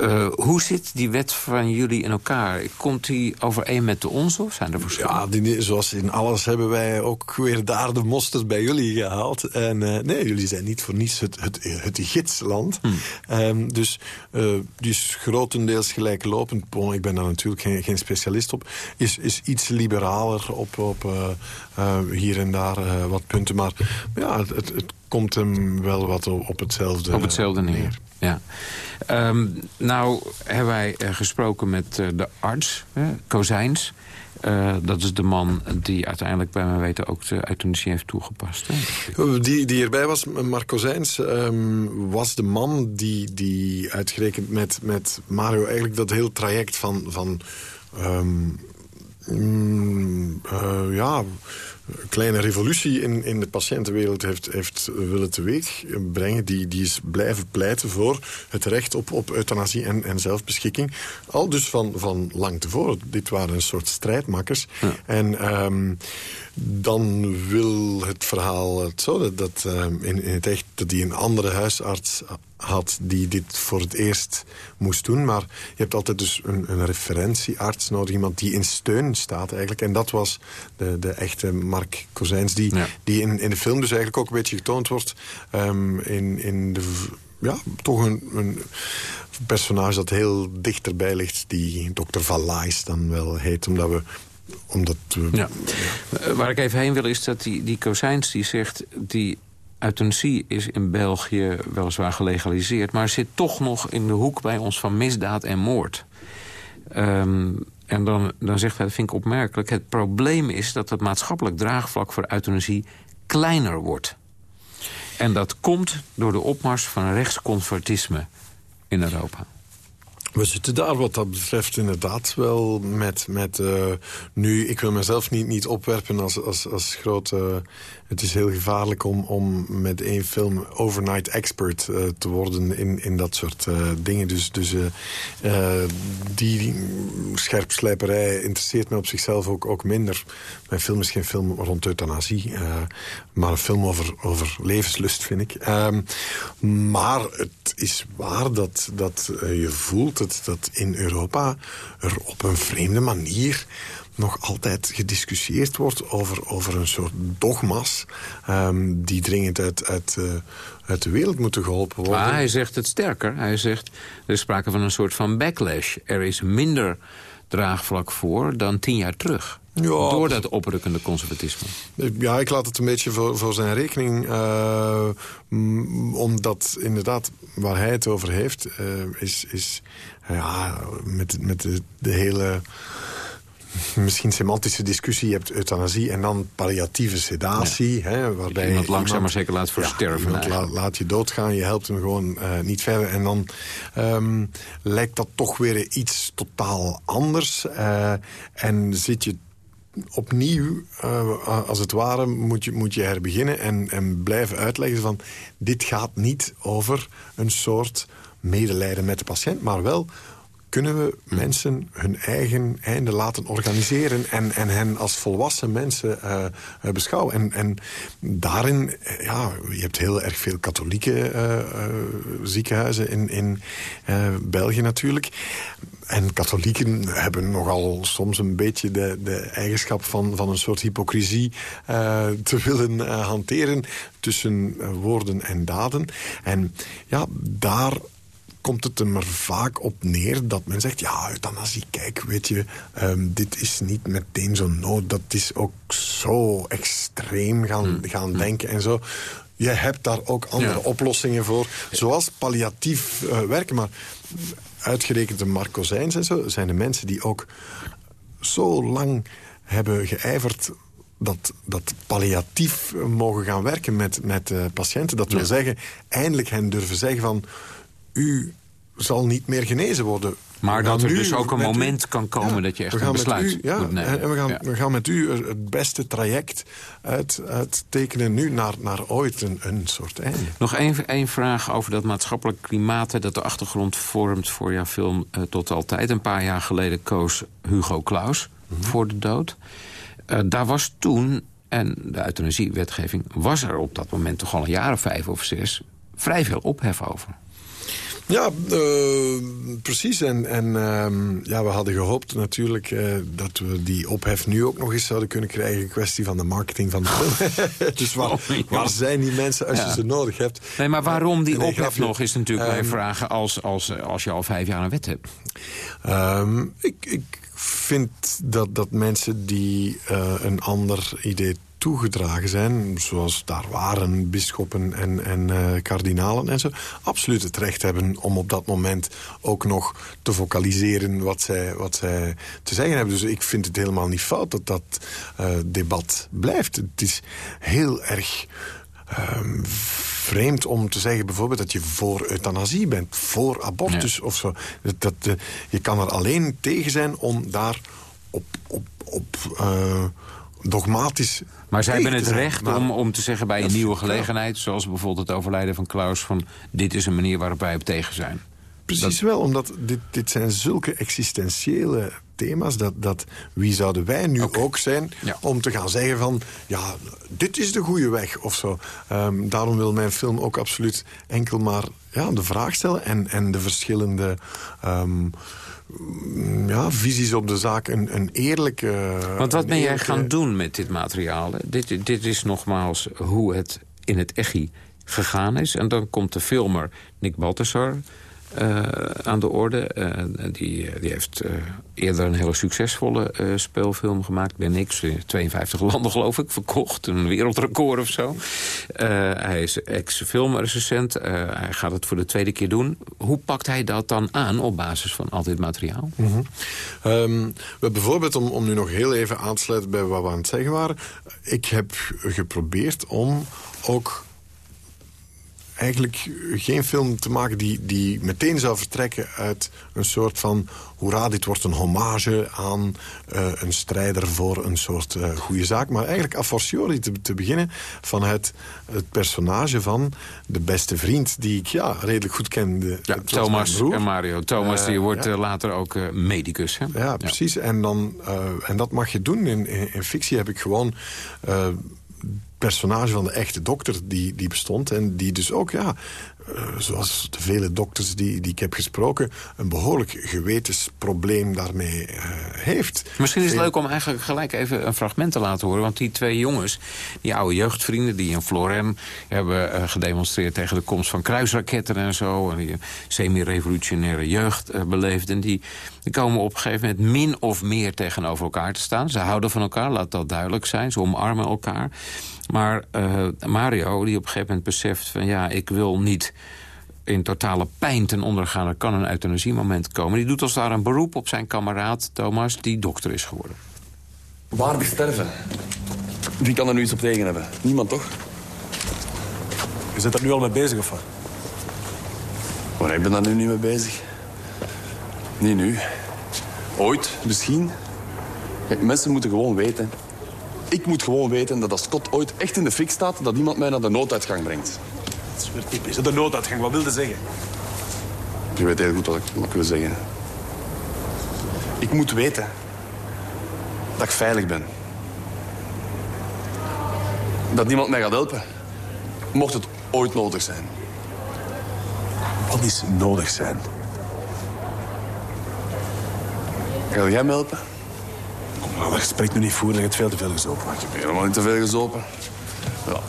Eh, hoe zit die wet van jullie in elkaar? Komt die overeen met de onze of zijn er verschillen? Ja, die, zoals in alles hebben wij ook weer daar de mosterd bij jullie gehaald. En eh, nee, jullie zijn niet voor niets het, het, het gidsland. Ehm, dus die is grotendeels gelijklopend. Bon, ik ben daar natuurlijk geen, geen specialist op. Is, is iets liberaler op, op hier en daar wat punten. Maar ja, het, het komt hem wel wat op, hetzelfde Op hetzelfde neer. Ja. Ehm, nou hebben wij eh, gesproken met eh, de arts, eh, Kozijns. Eh, dat is de man die uiteindelijk bij mijn weten ook de euthanasie heeft toegepast. Hè? Die, die erbij was, Marco Zijns, ehm, was de man die, die uitgerekend met, met Mario eigenlijk dat hele traject van... van ehm, mm, eh, ja, kleine revolutie in, in de patiëntenwereld heeft, heeft willen teweeg brengen. Die, die is blijven pleiten voor het recht op, op euthanasie en, en zelfbeschikking. Al dus van, van lang tevoren. Dit waren een soort strijdmakkers. En ehm, dan wil het verhaal het zo dat, dat ehm, in, in het echt dat die een andere huisarts had die dit voor het eerst moest doen. Maar je hebt altijd dus een, een referentiearts nodig. Iemand die in steun staat eigenlijk. En dat was de, de echte Mark Kozijns. Die, die in, in de film dus eigenlijk ook een beetje getoond wordt. Um, in, in de... Ja, toch een, een personage dat heel dichterbij ligt. Die Dr. Valais dan wel heet. Omdat we omdat, we, ja. ja. Waar ik even heen wil is dat die, die Kozijns die zegt... die euthanasie is in België weliswaar gelegaliseerd... maar zit toch nog in de hoek bij ons van misdaad en moord. Um, en dan, dan zegt hij, dat vind ik opmerkelijk... het probleem is dat het maatschappelijk draagvlak voor euthanasie kleiner wordt. En dat komt door de opmars van rechtsconservatisme in Europa. We zitten daar wat dat betreft inderdaad wel met... met uh, nu, ik wil mezelf niet, niet opwerpen als, als, als grote het is heel gevaarlijk om, om met één film overnight expert uh, te worden in, in dat soort uh, dingen. Dus, dus uh, die scherpslijperij interesseert me op zichzelf ook, ook minder. Mijn film is geen film rond euthanasie, maar een film over, over levenslust, vind ik. Ehm, maar het is waar dat, dat je voelt dat in Europa er op een vreemde manier nog altijd gediscussieerd wordt over, over een soort dogma's... Um, die dringend uit, uit, uh, uit de wereld moeten geholpen worden. Maar hij zegt het sterker. Hij zegt, er is sprake van een soort van backlash. Er is minder draagvlak voor dan tien jaar terug. Ja, door dat oprukkende conservatisme. Ja, ik laat het een beetje voor, voor zijn rekening. Uh, omdat inderdaad, waar hij het over heeft... Uh, is, is ja, met, met de, de hele [LAUGHS] misschien semantische discussie. Je hebt euthanasie en dan palliatieve sedatie. Hè, waarbij iemand langzaam maar zeker laat versterven. Ja, laat je doodgaan, je helpt hem gewoon uh, niet verder. En dan um, lijkt dat toch weer iets totaal anders. Uh, en zit je opnieuw, uh, als het ware, moet je, moet je herbeginnen... En, en blijven uitleggen van... dit gaat niet over een soort medelijden met de patiënt... maar wel kunnen we mensen hun eigen einde laten organiseren... en, en hen als volwassen mensen uh, beschouwen. En, en daarin, eh, ja, je hebt heel erg veel katholieke ziekenhuizen in, in België natuurlijk. En katholieken hebben nogal soms een beetje de, de eigenschap van, van een soort hypocrisie te willen hanteren tussen woorden en daden. En ja, daar komt het er maar vaak op neer dat men zegt... ja, euthanasie, kijk, weet je, um, dit is niet meteen zo nood. Dat is ook zo extreem gaan, hmm. gaan hmm. denken en zo. Je hebt daar ook andere ja. oplossingen voor, zoals palliatief uh, werken. Maar uitgerekend de Marco Zijns en zo... zijn de mensen die ook zo lang hebben geijverd dat, dat palliatief mogen gaan werken met, met uh, patiënten. Dat wil ja. zeggen, eindelijk hen durven zeggen van u zal niet meer genezen worden. Maar dat er dus ook een moment kan komen ja, dat je echt een besluit u, ja, moet nemen. En we gaan, we gaan met u het beste traject uit, uittekenen nu naar, naar ooit een, een soort einde. Nog één, één vraag over dat maatschappelijk klimaat... dat de achtergrond vormt voor jouw film uh, Tot Altijd. Een paar jaar geleden koos Hugo Claus mm -hmm. voor de dood. Uh, daar was toen, en de euthanasiewetgeving... was er op dat moment toch al een jaar of vijf of zes... vrij veel ophef over. Ja, uh, precies. En, en uh, ja, we hadden gehoopt natuurlijk uh, dat we die ophef nu ook nog eens zouden kunnen krijgen. Een kwestie van de marketing van de film. [LAUGHS] dus waar, oh, waar, zijn die mensen als ja. je ze nodig hebt? Nee, maar waarom die ophef nog is natuurlijk mijn vraag als, als, als je al vijf jaar een wet hebt. Um, ik, ik vind dat, dat mensen die uh, een ander idee toegedragen zijn... zoals daar waren bisschoppen en, en uh, kardinalen en zo... absoluut het recht hebben om op dat moment ook nog te vocaliseren... wat zij, wat zij te zeggen hebben. Dus ik vind het helemaal niet fout dat dat uh, debat blijft. Het is heel erg... Um, vreemd om te zeggen bijvoorbeeld dat je voor euthanasie bent, voor abortus ja. of zo. Dat, dat, uh, je kan er alleen tegen zijn om daar op, op, op uh, dogmatisch... Maar zij hebben het recht om, om te zeggen bij een nieuwe gelegenheid... zoals bijvoorbeeld het overlijden van Klaus... van dit is een manier waarop wij op tegen zijn. Precies wel, omdat dit, dit zijn zulke existentiële thema's... dat, dat wie zouden wij nu ook zijn Ja. om te gaan zeggen van... ja, dit is de goede weg of zo. Ehm, daarom wil mijn film ook absoluut enkel maar ja, de vraag stellen... en, en de verschillende ehm, ja, visies op de zaak een, een eerlijke... Want wat ben jij gaan doen met dit materiaal? Dit, dit is nogmaals hoe het in het echi gegaan is. En dan komt de filmer Nick Balthasar eh, aan de orde. Eh, die, die heeft eh, eerder een hele succesvolle eh, speelfilm gemaakt. Ben in 52 landen geloof ik, verkocht. Een wereldrecord of zo. Eh, hij is ex-filmrecensent. Eh, hij gaat het voor de tweede keer doen. Hoe pakt hij dat dan aan op basis van al dit materiaal? Ehm, we bijvoorbeeld, om, om nu nog heel even aan te sluiten bij wat we aan het zeggen waren... ik heb geprobeerd om ook eigenlijk geen film te maken die, die meteen zou vertrekken uit een soort van... hoera, dit wordt een hommage aan eh, een strijder voor een soort eh, goede zaak. Maar eigenlijk a fortiori te, te beginnen vanuit het personage van de beste vriend... die ik ja, redelijk goed kende. Ja, Thomas en Mario. Thomas die Eh, wordt ja. later ook medicus. Hè? Ja, precies. En, dan, en dat mag je doen. In, in, in fictie heb ik gewoon personage van de echte dokter die, die bestond. En die dus ook, ja, zoals de vele dokters die, die ik heb gesproken... een behoorlijk gewetensprobleem daarmee eh, heeft. Misschien is het leuk om eigenlijk gelijk even een fragment te laten horen. Want die twee jongens, die oude jeugdvrienden... die in Florem hebben eh, gedemonstreerd tegen de komst van kruisraketten en zo... en die een semi-revolutionaire jeugd eh, beleefden... En die, die komen op een gegeven moment min of meer tegenover elkaar te staan. Ze houden van elkaar, laat dat duidelijk zijn. Ze omarmen elkaar. Maar eh, Mario, die op een gegeven moment beseft van... ja, ik wil niet in totale pijn ten onder gaan. Er kan een euthanasiemoment komen. Die doet als daar een beroep op zijn kameraad Thomas... die dokter is geworden. Waardig sterven. Wie kan er nu iets op tegen hebben? Niemand toch? Je bent er nu al mee bezig, of wat? Maar ik ben daar nu niet mee bezig. Niet nu. Ooit, misschien. Kijk, mensen moeten gewoon weten. Ik moet gewoon weten dat als Scott ooit echt in de fik staat... dat iemand mij naar de nooduitgang brengt. Dat is weer typisch. De nooduitgang, wat wilde zeggen? Je weet heel goed wat ik, wat ik wil zeggen. Ik moet weten dat ik veilig ben. Dat niemand mij gaat helpen. Mocht het ooit nodig zijn. Wat is nodig zijn? Ga jij me helpen? Nou, dat gesprek nu niet voeren, je hebt veel te veel gezopen. Ik heb helemaal niet te veel gezopen. Ja,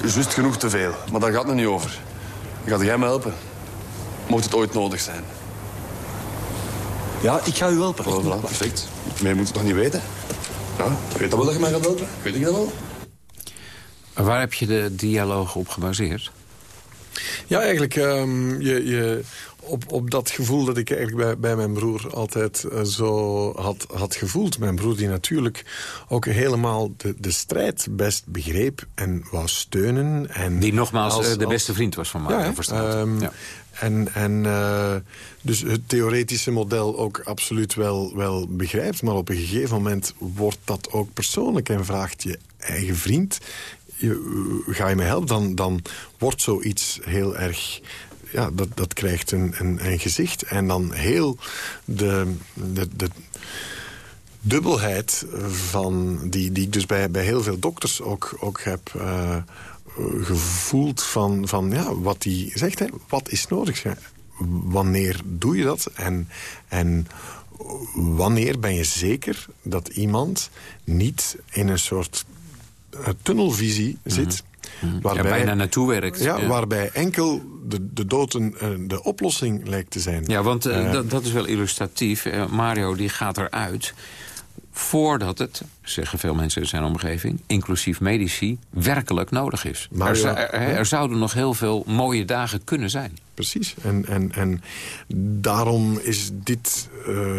juist genoeg te veel, maar daar gaat het niet over. Gaat jij me helpen? Mocht het ooit nodig zijn. Ja, ik ga u helpen. Voilà, voilà, perfect. Maar je moet het nog niet weten. Ja, ik weet dat wel dat je mij gaat helpen. Weet ik dat wel? Waar heb je de dialoog op gebaseerd? Ja, eigenlijk ehm, je, je, op, op dat gevoel dat ik eigenlijk bij, bij mijn broer altijd eh, zo had, had gevoeld. Mijn broer die natuurlijk ook helemaal de, de strijd best begreep en wou steunen. En Die nogmaals als- eh, de als- beste vriend was van Mario ja. Ehm, ja. En, en eh, dus het theoretische model ook absoluut wel, wel begrijpt. Maar op een gegeven moment wordt dat ook persoonlijk en vraagt je eigen vriend... Je, ga je mij helpen? Dan, dan wordt zoiets heel erg... Ja, dat, dat krijgt een, een, een gezicht. En dan heel de, de, de dubbelheid van die, die ik dus bij, bij heel veel dokters ook, ook heb eh, gevoeld van, van ja, wat hij zegt. Hè, wat is nodig? Wanneer doe je dat? En, en wanneer ben je zeker dat iemand niet in een soort eh, tunnelvisie zit... Ja, bijna naartoe werkt. Ja, ja. waarbij enkel de, de dood een, eh, de oplossing lijkt te zijn. Ja, want eh, Eh, dat, is wel illustratief. Mario die gaat eruit voordat het, zeggen veel mensen in zijn omgeving... inclusief medici, werkelijk nodig is. Mario- er, er, er zouden nog heel veel mooie dagen kunnen zijn. Precies. En, en, en daarom is dit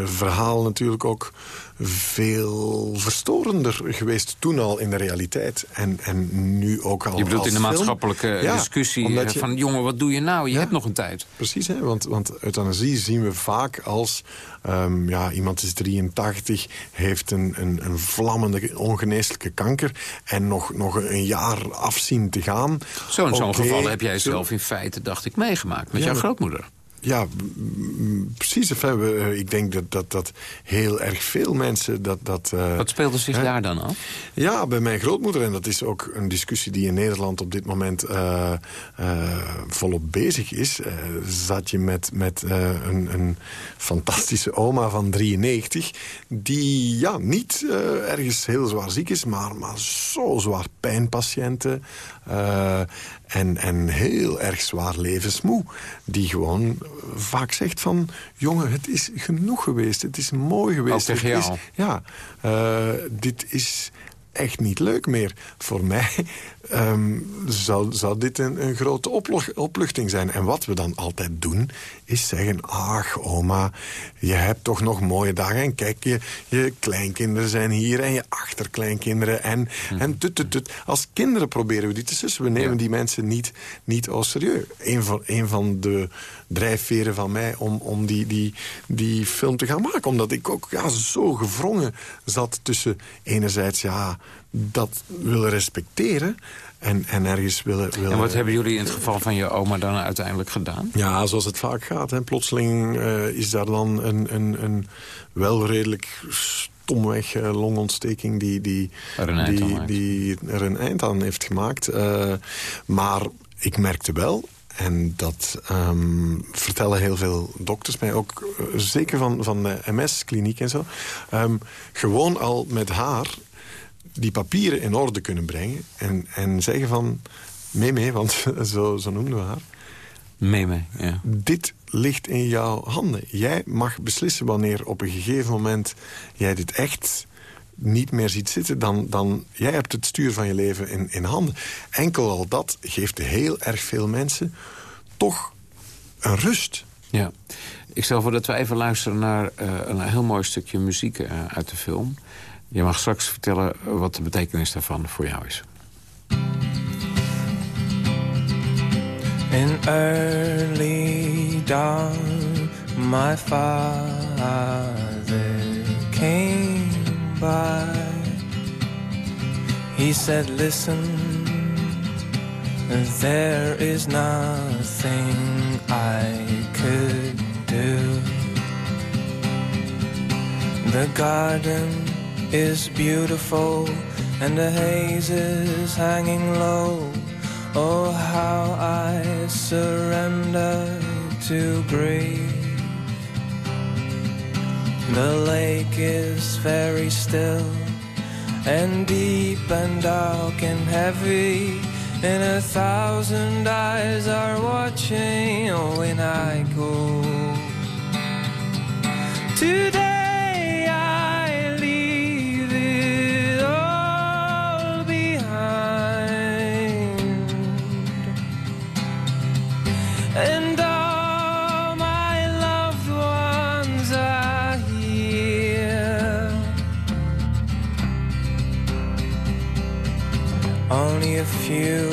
verhaal natuurlijk ook veel verstorender geweest toen al in de realiteit. En, en nu ook al Je bedoelt in de film. maatschappelijke Ja, discussie eh, je- van... jongen, wat doe je nou? Je Ja. hebt nog een tijd. Precies, hè? Want, want euthanasie zien we vaak als... ehm, ja, iemand is 83, heeft een, een, een vlammende ongeneeslijke kanker... en nog, nog een jaar afzien te gaan. Zo'n zo'n Oké, geval heb jij zo- zelf in feite, dacht ik, meegemaakt met Ja, jouw grootmoeder. Ja, precies. Eh, ik denk dat, dat, dat heel erg veel mensen... Dat, dat, uh, Wat speelde zich hè? daar dan af? Ja, bij mijn grootmoeder. En dat is ook een discussie die in Nederland op dit moment uh, volop bezig is. zat je met, met een, een fantastische oma van 93... die ja, niet ergens heel zwaar ziek is, maar, maar zo zwaar pijnpatiënten... en, en heel erg zwaar levensmoe. Die gewoon vaak zegt van... jongen, het is genoeg geweest. Het is mooi geweest. Ook tegen het jou? Is, ja, uh, dit is echt niet leuk meer. Voor mij um, zou, zou dit een, een grote opluchting zijn. En wat we dan altijd doen, is zeggen... ach, oma, je hebt toch nog mooie dagen. En kijk, je, je kleinkinderen zijn hier en je achterkleinkinderen. En, Hm. en tut, tut, tut. Als kinderen proberen we die te sussen. We nemen Ja. die mensen niet, niet au serieus. Een van, een van de drijfveren van mij om, om die, die, die film te gaan maken. Omdat ik ook ja, zo gevrongen zat tussen enerzijds... ja, dat willen respecteren en, en ergens willen, willen... En wat hebben jullie in het geval van je oma dan uiteindelijk gedaan? Ja, zoals het vaak gaat. Hè. Plotseling uh, is daar dan een, een, een wel redelijk stomweg uh, longontsteking... die, die, Er een eind die, die er een eind aan heeft gemaakt. Uh, maar ik merkte wel... En dat um, vertellen heel veel dokters mij, ook zeker van, van de MS-kliniek en zo. Um, gewoon al met haar die papieren in orde kunnen brengen. En, en zeggen van, mee mee, want [LAUGHS] zo, zo noemden we haar. Mee mee, ja. Dit ligt in jouw handen. Jij mag beslissen wanneer op een gegeven moment jij dit echt niet meer ziet zitten... dan, dan jij hebt het stuur van je leven in, in handen. Enkel al dat geeft heel erg veel mensen toch een rust. Ja. Ik stel voor dat we even luisteren naar uh, een heel mooi stukje muziek uh, uit de film. Je mag straks vertellen wat de betekenis daarvan voor jou is. In early dawn, my father came by. He said, Listen, there is nothing I could do. The garden is beautiful and the haze is hanging low. Oh, how I surrender to breathe. The lake is very still and deep and dark and heavy. And a thousand eyes are watching when I go. Today few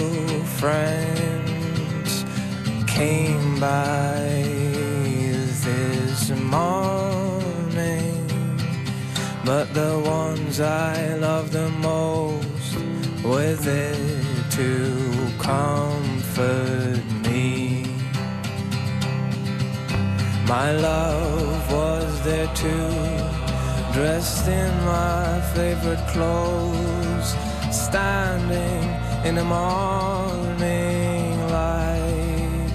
friends came by this morning, but the ones I love the most were there to comfort me. My love was there too, dressed in my favorite clothes, standing in the morning light.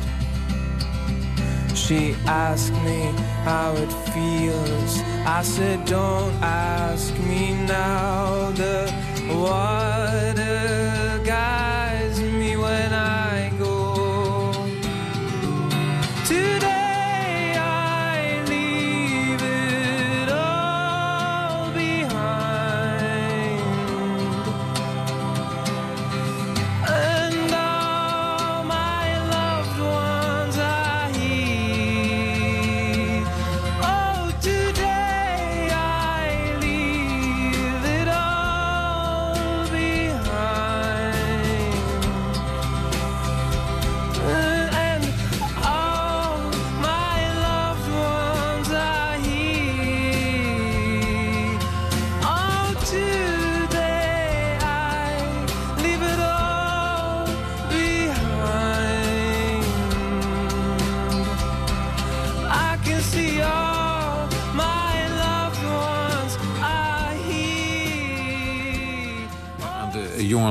She asked me how it feels. I said, Don't ask me now. The water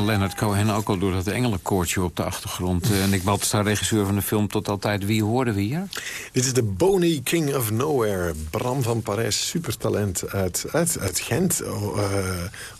Leonard Cohen ook al door dat engelenkoortje op de achtergrond. Uh, Nick Baltasar, regisseur van de film Tot Altijd. Wie hoorden we hier? Dit is de Bony King of Nowhere. Bram van Parijs, supertalent uit, uit, uit Gent. Uh,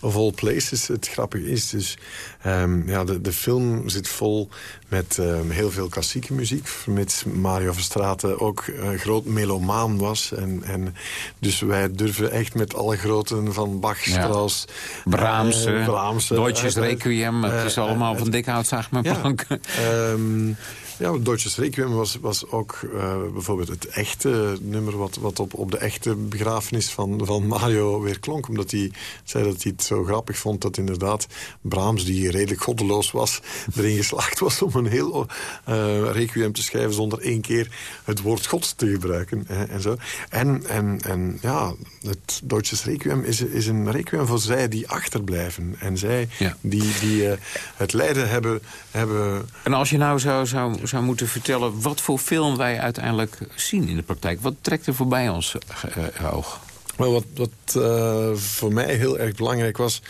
of all places. Het grappige is dus... Um, ja, de, de film zit vol met um, heel veel klassieke muziek. Vermits Mario Verstraeten ook een groot melomaan was. En, en dus wij durven echt met alle groten van Bach, Strauss... Ja. Brahms, uh, Brahms Deutsches Requiem. het is allemaal van dik hout, zaag mijn planken. Um, ja, Deutsches Requiem was, was ook uh, bijvoorbeeld het echte nummer... wat, wat op, op de echte begrafenis van, van Mario weer klonk. Omdat hij zei dat hij het zo grappig vond dat inderdaad Brahms... die redelijk goddeloos was, [LAUGHS] erin geslaagd was... om een heel uh, requiem te schrijven zonder één keer het woord God te gebruiken. Hè, en, zo. En, en, en ja, het Deutsches Requiem is, is een requiem voor zij die achterblijven. En zij ja. die, die uh, het lijden hebben, hebben... En als je nou zou... zou zou moeten vertellen wat voor film wij uiteindelijk zien in de praktijk. Wat trekt er voorbij ons uh, oog? Wel, wat, wat uh, voor mij heel erg belangrijk was...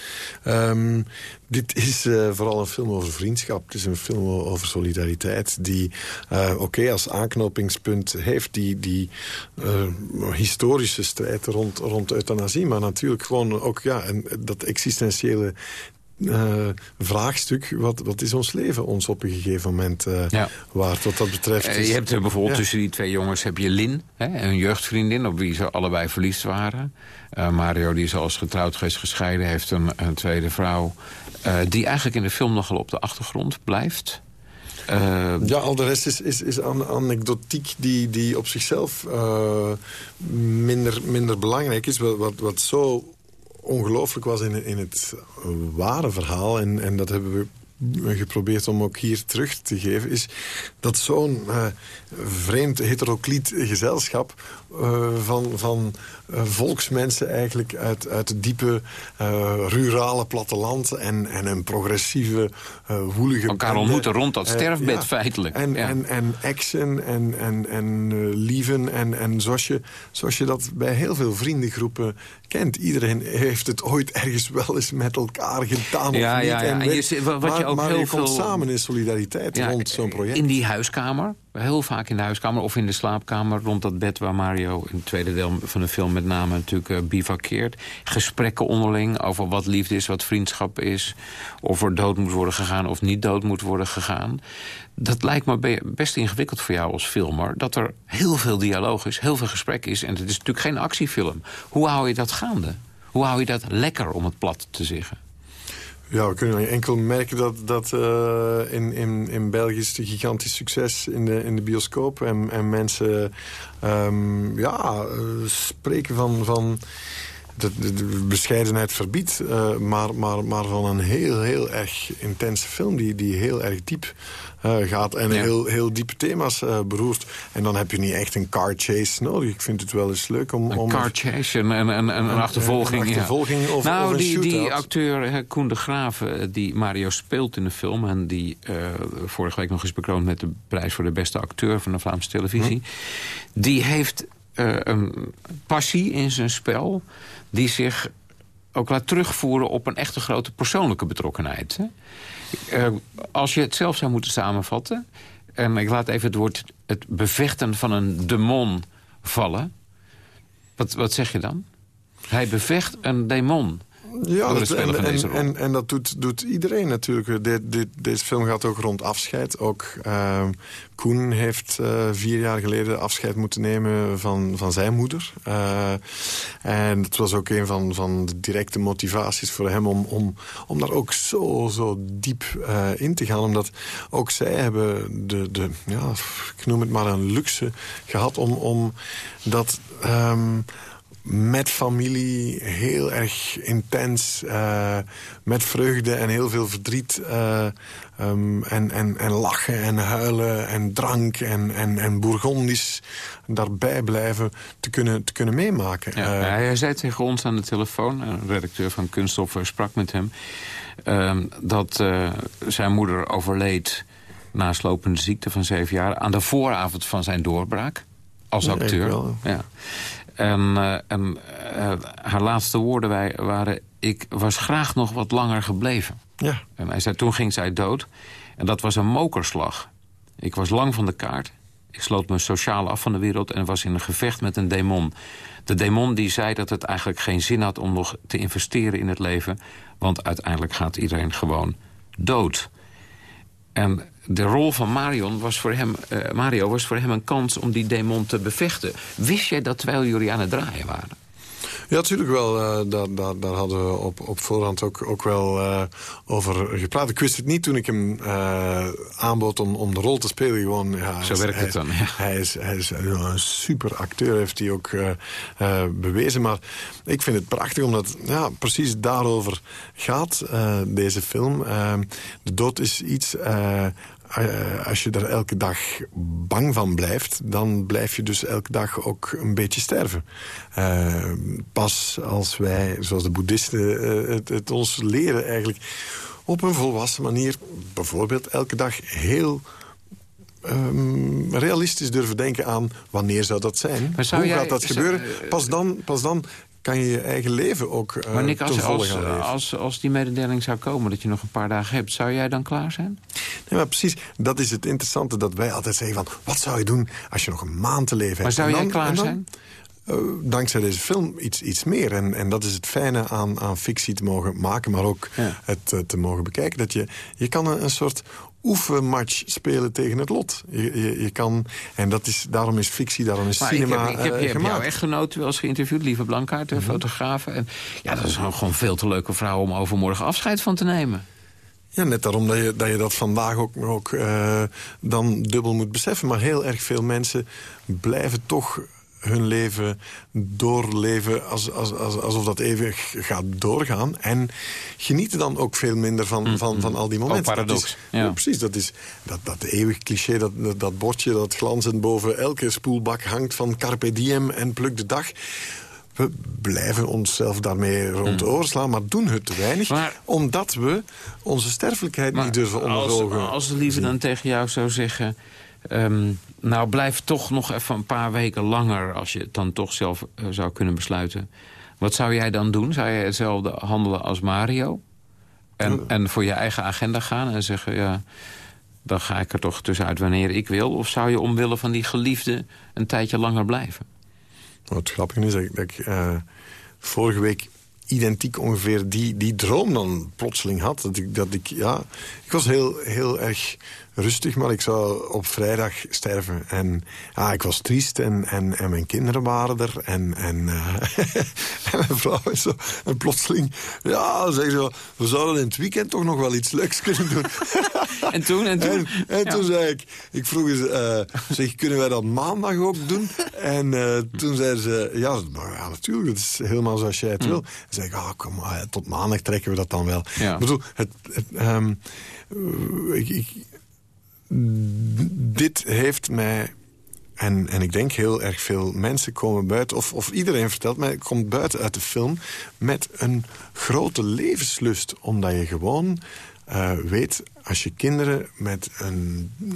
Um, dit is vooral een film over vriendschap. Het is een film over solidariteit die, uh, oké, als aanknopingspunt heeft... die, die historische strijd rond, rond euthanasie... maar natuurlijk gewoon ook ja, en dat existentiële uh, vraagstuk. Wat, wat is ons leven ons op een gegeven moment uh, ja. waard wat dat betreft? Uh, je hebt bijvoorbeeld ja. tussen die twee jongens heb je Lin, hè, een jeugdvriendin... op wie ze allebei verliefd waren. Mario die is als getrouwd geweest gescheiden, heeft een, een tweede vrouw... die eigenlijk in de film nogal op de achtergrond blijft... Uh, ja, al de rest is, is, is anekdotiek die, die op zichzelf uh, minder, minder belangrijk is. Wat, wat, wat zo ongelooflijk was in, in het ware verhaal... En, en dat hebben we geprobeerd om ook hier terug te geven... is dat zo'n uh, vreemd heterocliet gezelschap... Uh, van, van uh, volksmensen eigenlijk uit, uit het diepe rurale platteland... en, en een progressieve, woelige... Elkaar ontmoeten rond dat sterfbed ja. feitelijk. En, ja. en, en exen en, en, en lieven en, en zoals, je, zoals je dat bij heel veel vriendengroepen kent. Iedereen heeft het ooit ergens wel eens met elkaar gedaan ja, of niet. Ja, ja. En en je, wat maar, je ook maar heel je komt veel... samen in solidariteit ja, rond zo'n project. In die huiskamer, heel vaak in de huiskamer of in de slaapkamer... rond dat bed waar Mario in het tweede deel van de film met name natuurlijk uh, bivakkeert. Gesprekken onderling over wat liefde is, wat vriendschap is... of er dood moet worden gegaan of niet dood moet worden gegaan. Dat lijkt me best ingewikkeld voor jou als filmer... dat er heel veel dialoog is, heel veel gesprek is... en het is natuurlijk geen actiefilm. Hoe hou je dat gaande? Hoe hou je dat lekker, om het plat te zeggen? Ja, we kunnen enkel merken dat, dat uh, in, in, in België is het een gigantisch succes in de, in de bioscoop. En, en mensen um, ja, uh, spreken van... van de, de, de bescheidenheid verbiedt, uh, maar, maar, maar van een heel, heel erg intense film... die, die heel erg diep uh, gaat en ja. heel, heel diepe thema's uh, beroert. En dan heb je niet echt een car chase nodig. Ik vind het wel eens leuk om... Een om car chase, een, een, een, een achtervolging. Een achtervolging ja. of, nou, of die, die acteur Koen de Graven, die Mario speelt in de film... en die vorige week nog eens bekroond met de prijs voor de beste acteur... van de Vlaamse televisie... Hm. die heeft een passie in zijn spel die zich ook laat terugvoeren op een echte grote persoonlijke betrokkenheid. Uh, als je het zelf zou moeten samenvatten... en ik laat even het woord het bevechten van een demon vallen... wat, wat zeg je dan? Hij bevecht een demon. Ja, dat, en, en, en, en, dat doet, doet iedereen natuurlijk. De, de, deze film gaat ook rond afscheid. Ook uh, Koen heeft uh, vier jaar geleden afscheid moeten nemen van, van zijn moeder. Uh, en dat was ook een van, van de directe motivaties voor hem... om, om, om daar ook zo, zo diep in te gaan. Omdat ook zij hebben de, de ja, ik noem het maar een luxe gehad... om, om dat... Um, met familie, heel erg intens, uh, met vreugde en heel veel verdriet. Uh, um, en, en, en lachen en huilen en drank en, en, en bourgondisch daarbij blijven te kunnen, te kunnen meemaken. Ja, uh, hij zei tegen ons aan de telefoon, een redacteur van Kunststof sprak met hem... dat zijn moeder overleed na slopende ziekte van zeven jaar... aan de vooravond van zijn doorbraak als acteur. Ja. En, uh, en uh, haar laatste woorden wij, waren... ik was graag nog wat langer gebleven. Ja. En hij zei, toen ging zij dood. En dat was een mokerslag. Ik was lang van de kaart. Ik sloot me sociaal af van de wereld en was in een gevecht met een demon. De demon die zei dat het eigenlijk geen zin had om nog te investeren in het leven... want uiteindelijk gaat iedereen gewoon dood. En de rol van Marion was voor hem, uh, Mario was voor hem een kans om die demon te bevechten. Wist jij dat terwijl jullie aan het draaien waren? Ja, natuurlijk wel. Uh, daar, daar, daar, hadden we op, op voorhand ook, ook wel uh, over gepraat. Ik wist het niet toen ik hem uh, aanbood om, om de rol te spelen. Gewoon, ja, Zo werkt het dan, ja. Hij is, hij is een super acteur, heeft hij ook bewezen. Maar ik vind het prachtig, omdat ja, precies daarover gaat, deze film. de dood is iets uh, als je er elke dag bang van blijft... dan blijf je dus elke dag ook een beetje sterven. Uh, pas als wij, zoals de boeddhisten uh, het, het, ons leren eigenlijk... op een volwassen manier bijvoorbeeld elke dag heel... Um, realistisch durven denken aan wanneer zou dat zijn? Hoe jij, gaat dat gebeuren? Pas dan, pas dan kan je je eigen leven ook uh, Maar Nick, als, als, als, als die mededeling zou komen dat je nog een paar dagen hebt... zou jij dan klaar zijn? Nee, maar precies. Dat is het interessante dat wij altijd zeggen van... wat zou je doen als je nog een maand te leven hebt? Maar zou dan, jij klaar dan, zijn? Uh, dankzij deze film iets, iets meer. En, en dat is het fijne aan, aan fictie te mogen maken... maar ook ja. het uh, te mogen bekijken. Dat je, je kan een, een soort oefenmatch spelen tegen het lot. Je, je, je, kan, en dat is, daarom is fictie, daarom is maar cinema ik heb, ik heb, uh, gemaakt. jouw echtgenoot wel eens geïnterviewd, Lieve Blankaart, de mm -hmm. fotograaf. En ja, dat is gewoon veel te leuke vrouw om overmorgen afscheid van te nemen. Ja, net daarom dat je dat, je dat vandaag ook, ook uh, dan dubbel moet beseffen. Maar heel erg veel mensen blijven toch hun leven doorleven als, als, als, alsof dat even gaat doorgaan. En genieten dan ook veel minder van, mm, van, van al die momenten. Oh, paradox. Dat is, ja. ja. precies, dat is dat, dat eeuwig cliché, dat, dat, dat bordje dat glanzend boven elke spoelbak hangt van carpe diem en pluk de dag. We blijven onszelf daarmee rond de oren slaan, maar doen het te weinig. Maar, omdat we onze sterfelijkheid niet durven onder ogen Als, als de lieve dan tegen jou zou zeggen... Um, nou, blijf toch nog even een paar weken langer... als je het dan toch zelf uh, zou kunnen besluiten. Wat zou jij dan doen? Zou jij hetzelfde handelen als Mario? En, uh. en voor je eigen agenda gaan en zeggen... ja, dan ga ik er toch tussenuit wanneer ik wil? Of zou je omwille van die geliefde een tijdje langer blijven? Wat grappig is dat ik, dat ik uh, vorige week identiek ongeveer die, die droom dan plotseling had. Dat ik, dat ik, ja, ik was heel, heel erg rustig, maar ik zou op vrijdag sterven. En ja, ik was triest en, en, en mijn kinderen waren er. En, en, uh, [LAUGHS] en mijn vrouw is zo. En plotseling, ja, zeg zo, we zouden in het weekend toch nog wel iets leuks kunnen doen. [LAUGHS] en toen? En toen, en, en ja. toen zei ik, ik vroeg eens, uh, zeg, kunnen wij dat maandag ook doen? En uh, toen zei ze, ja, maar ja, natuurlijk, het is helemaal zoals jij het wil. En zei ik, ah, kom maar, tot maandag trekken we dat dan wel. Ja. Ik bedoel, het, het um, ik, ik, dit heeft mij... En, en ik denk heel erg veel mensen komen buiten... of, of iedereen vertelt mij, komt buiten uit de film... met een grote levenslust. Omdat je gewoon uh, weet... als je kinderen met een uh,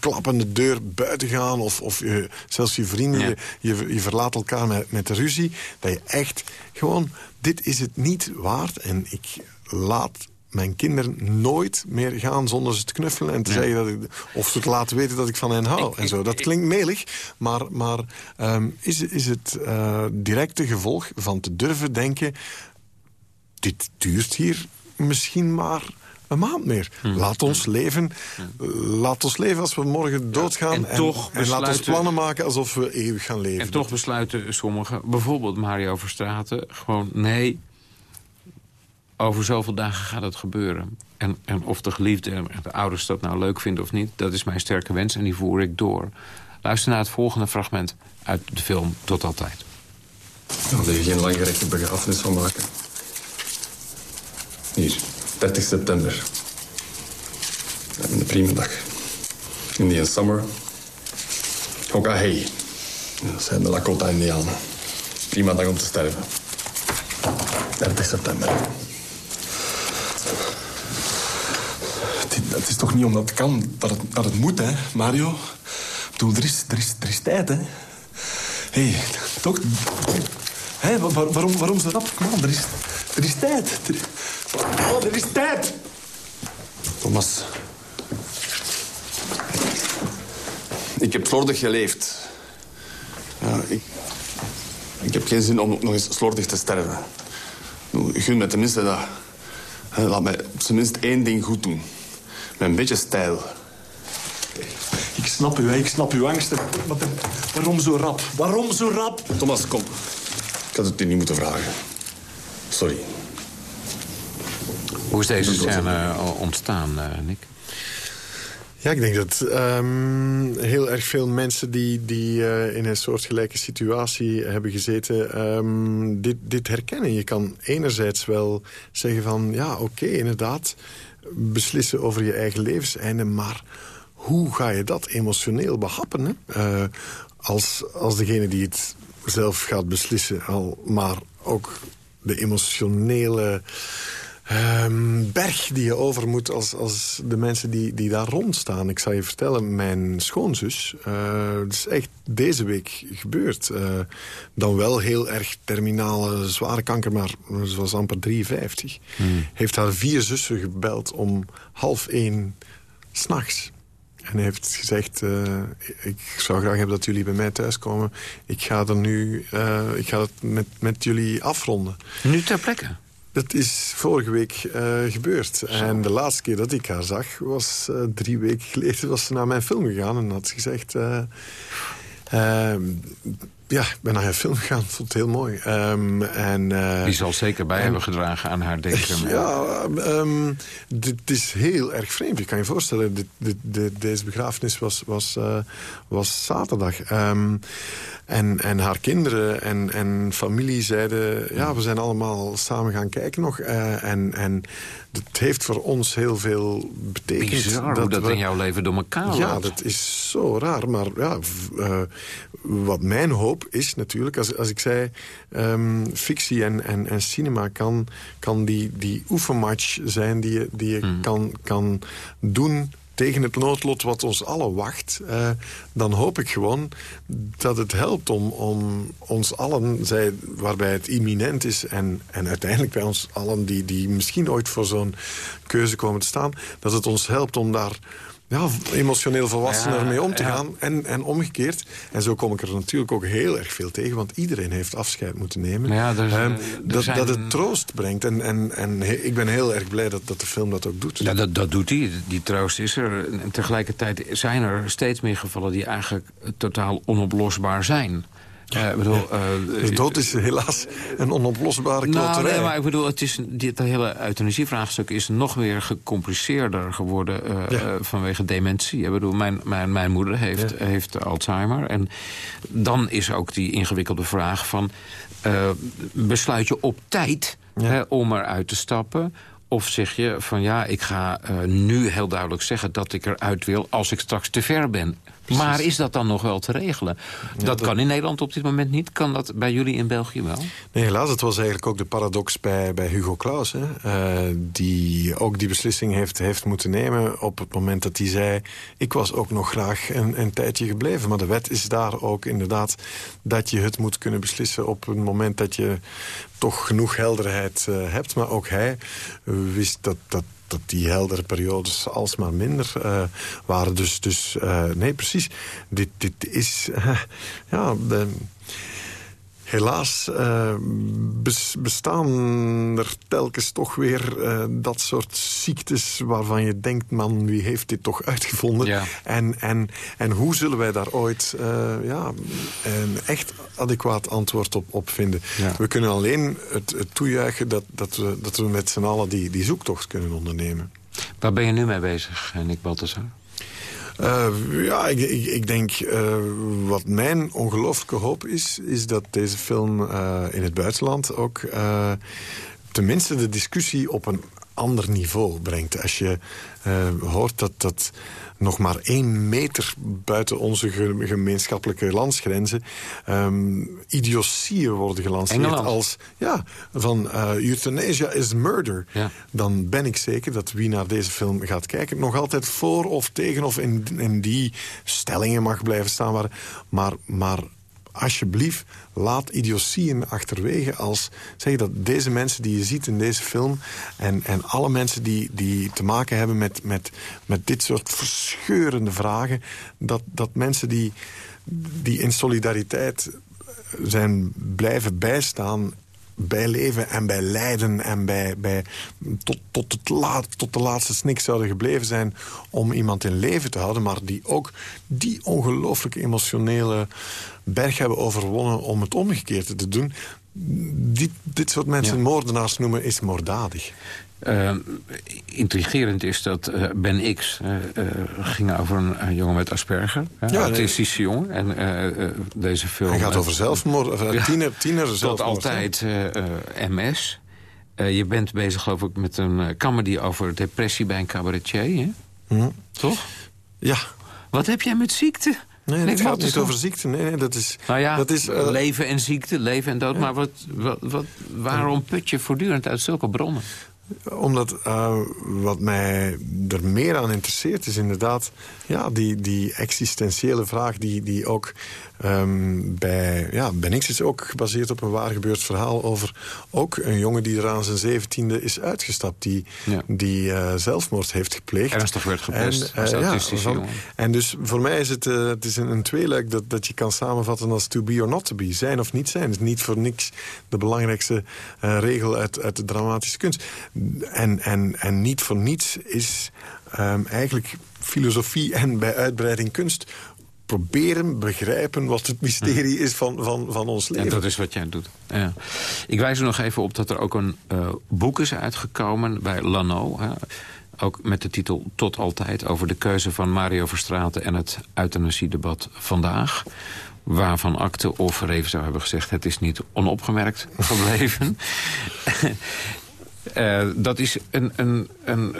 klappende deur buiten gaan... of, of je, zelfs je vrienden, Ja. je, je, verlaat elkaar met, met de ruzie... dat je echt gewoon... dit is het niet waard en ik laat mijn kinderen nooit meer gaan zonder ze te knuffelen... en te Ja. zeggen dat ik, of ze te laten weten dat ik van hen hou. Ik- en zo. Dat ik- klinkt melig, maar, maar ehm, is, is het uh, directe gevolg van te durven denken... dit duurt hier misschien maar een maand meer. Hmm. Laat ons leven. Laat ons leven als we morgen doodgaan. en toch en laat ons plannen maken alsof we eeuwig gaan leven. En toch besluiten sommigen, bijvoorbeeld Mario Verstraten... gewoon nee, over zoveel dagen gaat het gebeuren. En, en of de geliefde en de ouders dat nou leuk vinden of niet... dat is mijn sterke wens en die voer ik door. Luister naar het volgende fragment uit de film Tot Altijd. Ik wil er geen langgerekte begrafenis van maken. Hier, 30 september. Een prima dag. Indian Summer. Hokkahei. Dat zijn de Lakota-Indianen. Prima dag om te sterven. 30 september. Het, is toch niet omdat het kan dat het, dat het moet, hè, Mario? Ik er is, er is, er is tijd, hè? Hé, hey, toch... Hé, waar- waar- waarom, waarom zo? Kom aan, er is, er is tijd. Oh, er is tijd. Thomas. Ik heb slordig geleefd. Ja, ik, ik heb geen zin om nog eens slordig te sterven. Gun me tenminste dat. Laat mij op zijn minst één ding goed doen. Met een beetje stijl. Ik snap u, hè. ik snap uw angsten. Maar waarom zo rap? Waarom zo rap? Thomas, kom. Ik had het u niet moeten vragen. Sorry. Hoe is deze scène eh, ontstaan, eh, Nick? Ja, ik denk dat ehm, heel erg veel mensen die, die eh, in een soortgelijke situatie hebben gezeten... ehm, dit, dit herkennen. Je kan enerzijds wel zeggen van... ja, oké, inderdaad, beslissen over je eigen levenseinde... maar hoe ga je dat emotioneel behappen? Eh, als, als degene die het zelf gaat beslissen... al maar ook de emotionele ehm, berg die je over moet als, als de mensen die, die daar rondstaan. Ik zal je vertellen, mijn schoonzus, eh het is echt deze week gebeurd. Eh, dan wel heel erg terminale, zware kanker, maar ze was amper 53. Heeft haar vier zussen gebeld om half één s'nachts. En heeft gezegd, eh, ik zou graag hebben dat jullie bij mij thuiskomen. Ik ga er nu, ik ga het met, met jullie afronden. Nu ter plekke? Dat is vorige week eh, gebeurd. En de laatste keer dat ik haar zag, was eh, drie weken geleden... was ze naar mijn film gegaan en had gezegd... eh, ehm, ja, ik ben naar je film gegaan, vond het heel mooi. Ehm, en, Die zal zeker bij hebben gedragen aan haar denken. ja, ehm, dit is heel erg vreemd. Je kan je voorstellen, dit, dit, dit- deze begrafenis was, was, was zaterdag. En, en haar kinderen en, en familie zeiden... ja, we zijn allemaal samen gaan kijken nog. eh, en, en het heeft voor ons heel veel betekend. Bizar hoe dat we- in jouw leven door elkaar ja, loopt. dat is zo raar. Maar ja, eh, wat mijn hoop is natuurlijk... als, als ik zei, ehm, fictie en, en, en cinema kan, kan die, die oefenmatch zijn... die je, die je Mhm. kan, kan doen tegen het noodlot wat ons allen wacht... eh, dan hoop ik gewoon dat het helpt om, om ons allen... Zij, waarbij het imminent is en, en uiteindelijk bij ons allen... Die, die misschien ooit voor zo'n keuze komen te staan... dat het ons helpt om daar ja, emotioneel volwassener Ja, mee om te ja. gaan. En, en omgekeerd. En zo kom ik er natuurlijk ook heel erg veel tegen. Want iedereen heeft afscheid moeten nemen. Ja, Ehm, dat, zijn- dat het troost brengt. En, en, en ik ben heel erg blij dat, dat de film dat ook doet. Ja, dat, dat doet hij. Die troost is er. En tegelijkertijd zijn er steeds meer gevallen... die eigenlijk totaal onoplosbaar zijn. Eh, ik bedoel, eh, De dood is helaas een onoplosbare Nou, kloterij. nee, maar ik bedoel, het is, dit hele euthanasievraagstuk is nog weer gecompliceerder geworden eh, Ja. eh, vanwege dementie. Ik bedoel, mijn, mijn, mijn moeder heeft, heeft Alzheimer. En dan is ook die ingewikkelde vraag van... eh, besluit je op tijd Ja. hè, om eruit te stappen... Of zeg je van ja, ik ga eh, nu heel duidelijk zeggen dat ik eruit wil als ik straks te ver ben. Maar is dat dan nog wel te regelen? dat, dat- kan in Nederland op dit moment niet. Kan dat bij jullie in België wel? Nee, helaas, het was eigenlijk ook de paradox bij, bij Hugo Claus. Hè, eh, die ook die beslissing heeft, heeft moeten nemen op het moment dat hij zei... ik was ook nog graag een, een tijdje gebleven. Maar de wet is daar ook inderdaad dat je het moet kunnen beslissen... op het moment dat je toch genoeg helderheid eh, hebt. Maar ook hij wist dat... dat dat die heldere periodes alsmaar minder eh, waren. Dus, dus eh, nee, precies. Dit, dit is... [LAUGHS] ja, de, Helaas eh, bes- bestaan er telkens toch weer eh, dat soort ziektes... waarvan je denkt, man, wie heeft dit toch uitgevonden? Ja. En, en, en hoe zullen wij daar ooit eh, ja, een echt adequaat antwoord op, op vinden? Ja. We kunnen alleen het, het toejuichen dat, dat, we, dat we met z'n allen die, die zoektocht kunnen ondernemen. Waar ben je nu mee bezig, Nick Balthasar? Eh, ja, ik, ik, denk eh, wat mijn ongelooflijke hoop is... is dat deze film eh, in het buitenland ook... tenminste de discussie op een ander niveau brengt. Als je hoort dat dat nog maar één meter buiten onze ge- gemeenschappelijke landsgrenzen... ehm idiotieën worden gelanceerd Engeland. als... ja, van eh, euthanasia is murder. Ja. Dan ben ik zeker dat wie naar deze film gaat kijken... nog altijd voor of tegen of in, in die stellingen mag blijven staan. Maar, maar alsjeblieft, laat idiotieën achterwege als... Zeg dat deze mensen die je ziet in deze film... en, en alle mensen die, die te maken hebben met, met, met dit soort verscheurende vragen... dat, dat mensen die, die in solidariteit zijn blijven bijstaan bij leven en bij lijden en bij, bij, tot, tot, het laat, tot de laatste snik zouden gebleven zijn om iemand in leven te houden, maar die ook die ongelooflijk emotionele berg hebben overwonnen om het omgekeerde te doen. Dit, dit soort mensen moordenaars noemen is moorddadig. Uh, intrigerend is dat uh, Ben X uh, ging over een jongen met Asperger. Ja, autistische jongen. En deze film... Hij gaat over zelfmoord, of ja, tiener, tiener zelfmoord. Tot altijd MS. je bent bezig geloof ik met een comedy over depressie bij een cabaretier. Hè? Hm. Toch? Ja. Wat heb jij met ziekte? Nee, het gaat niet over ziekte. Nee, nee, dat is... Nou ja, dat is, leven en ziekte, leven en dood. Ja. Maar wat, wat, wat, waarom put je voortdurend uit zulke bronnen? Omdat uh, wat mij er meer aan interesseert is inderdaad... Ja, die, die existentiële vraag die, die ook um, bij... Ja, Benix is ook gebaseerd op een waar gebeurd verhaal... over ook een jongen die er aan zijn zeventiende is uitgestapt... die, ja. die uh, zelfmoord heeft gepleegd. Ernstig werd gepest en, uh, ja, van, En dus voor mij is het, het is een, een tweeluik dat, dat je kan samenvatten als to be or not to be. Zijn of niet zijn. Het is niet voor niks de belangrijkste regel uit, uit de dramatische kunst. En, en, en niet voor niets is um, eigenlijk filosofie en bij uitbreiding kunst proberen begrijpen wat het mysterie is van, van, van ons leven. En dat is wat jij doet. Ja. Ik wijs er nog even op dat er ook een uh, boek is uitgekomen bij Lano. Hè. Ook met de titel Tot Altijd over de keuze van Mario Verstraeten... en het euthanasiedebat vandaag waarvan akte of Reven zou hebben gezegd... het is niet onopgemerkt gebleven. [LAUGHS] Uh, dat is een, een, een,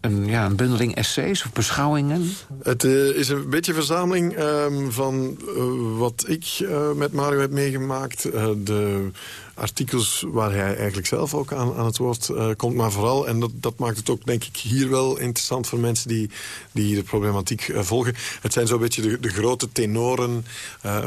een, ja, een bundeling essays of beschouwingen? Het uh, is een beetje een verzameling um, van wat ik met Mario heb meegemaakt. de artikels waar hij eigenlijk zelf ook aan, aan het woord komt. Maar vooral, en dat, dat maakt het ook denk ik hier wel interessant voor mensen die, die de problematiek volgen. Het zijn zo'n beetje de, de grote tenoren... Uh,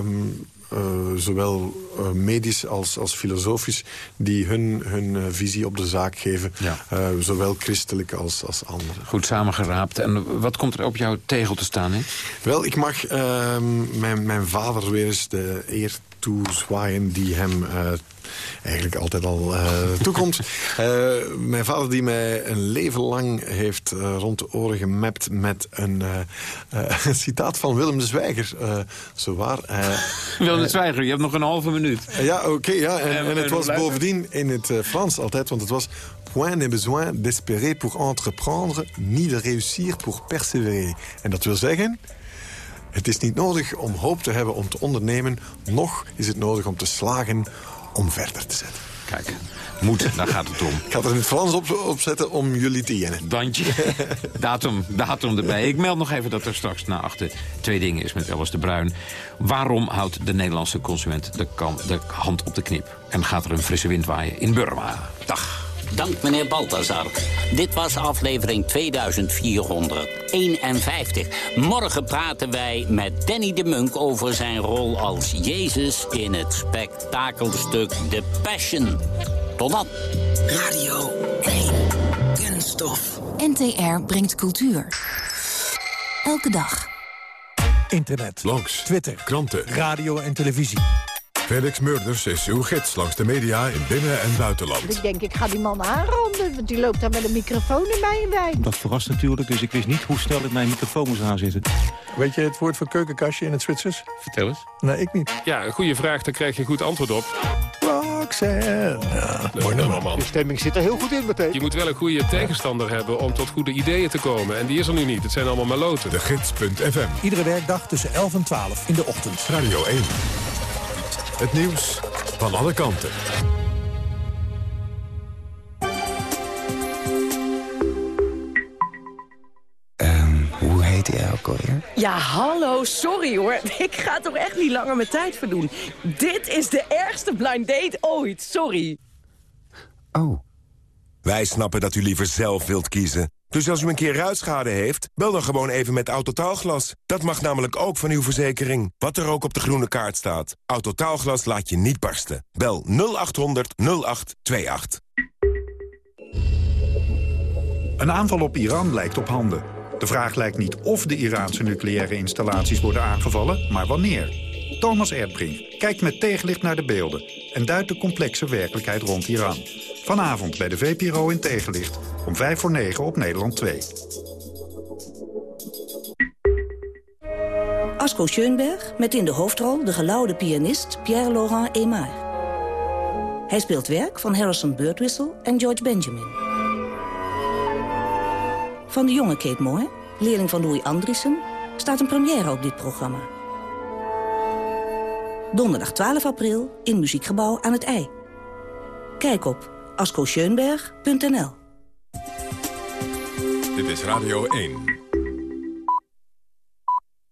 zowel uh, medisch als, als filosofisch... die hun, hun uh, visie op de zaak geven. Ja. zowel christelijk als, als andere. Goed samengeraapt. En wat komt er op jouw tegel te staan? Hè? Wel, ik mag ehm, mijn, mijn vader weer eens de eer toezwaaien... die hem eigenlijk altijd al uh, toekomt. uh, [LAUGHS] mijn vader die mij een leven lang heeft rond de oren gemapt... met een [LAUGHS] citaat van Willem de Zwijger. zo waar. [LAUGHS] Willem de Zwijger, je hebt nog een halve minuut. ja, oké. Okay, ja. En, en, het was bovendien in het Frans altijd, want het was... Point n'est besoin d'espérer pour entreprendre, ni de réussir pour persévérer. En dat wil zeggen... Het is niet nodig om hoop te hebben om te ondernemen... nog is het nodig om te slagen om verder te zetten. Kijk, moet, daar gaat het om. Ik ga er in het Frans op, opzetten om jullie te jennen. Bandje, datum, datum erbij. Ik meld nog even dat er straks na achter twee dingen is met Ellis de Bruin. Waarom houdt de Nederlandse consument de, kan, de hand op de knip? En gaat er een frisse wind waaien in Burma? Dag. Dank meneer Balthazar. Dit was aflevering 2451. Morgen praten wij met Danny de Munk over zijn rol als Jezus... in het spektakelstuk The Passion. Tot dan. Radio 1. Kunststof. NTR brengt cultuur. Elke dag. Internet. Langs. Twitter. Kranten. Radio en televisie. Felix Murders is uw gids langs de media in binnen- en buitenland. Ik denk, ik ga die man aanranden, want die loopt daar met een microfoon in bij en bij. Dat verrast natuurlijk, dus ik wist niet hoe snel ik mijn microfoon moest aanzetten. Weet je het woord voor keukenkastje in het Zwitsers? Vertel eens. Nee, ik niet. Ja, een goede vraag, daar krijg je goed antwoord op. Roxanne. Ja, mooi nummer, man. De stemming zit er heel goed in meteen. Je moet wel een goede tegenstander hebben om tot goede ideeën te komen. En die is er nu niet. Het zijn allemaal maloten. De Gids.fm. Iedere werkdag tussen 11 en 12 in de ochtend. Radio 1. Het nieuws van alle kanten. Um, hoe heet hij ook alweer? Ja, hallo, sorry hoor. [LAUGHS] Ik ga toch echt niet langer mijn tijd verdoen. Dit is de ergste blind date ooit, sorry. Oh. Wij snappen dat u liever zelf wilt kiezen. Dus als u een keer ruitschade heeft, bel dan gewoon even met Autotaalglas. Dat mag namelijk ook van uw verzekering. Wat er ook op de groene kaart staat. Autotaalglas laat je niet barsten. Bel 0800 0828. Een aanval op Iran lijkt op handen. De vraag lijkt niet of de Iraanse nucleaire installaties worden aangevallen, maar wanneer. Thomas Erdbrink kijkt met tegenlicht naar de beelden... en duidt de complexe werkelijkheid rond Iran. Vanavond bij de VPRO in Tegenlicht, om 5 voor 9 op Nederland 2. Asko Schoenberg met in de hoofdrol de geloude pianist Pierre-Laurent Aimard. Hij speelt werk van Harrison Birdwhistle en George Benjamin. Van de jonge Kate Moore, leerling van Louis Andriessen... staat een première op dit programma. Donderdag 12 april in Muziekgebouw aan het IJ. Kijk op ascoscheunberg.nl Dit is Radio 1.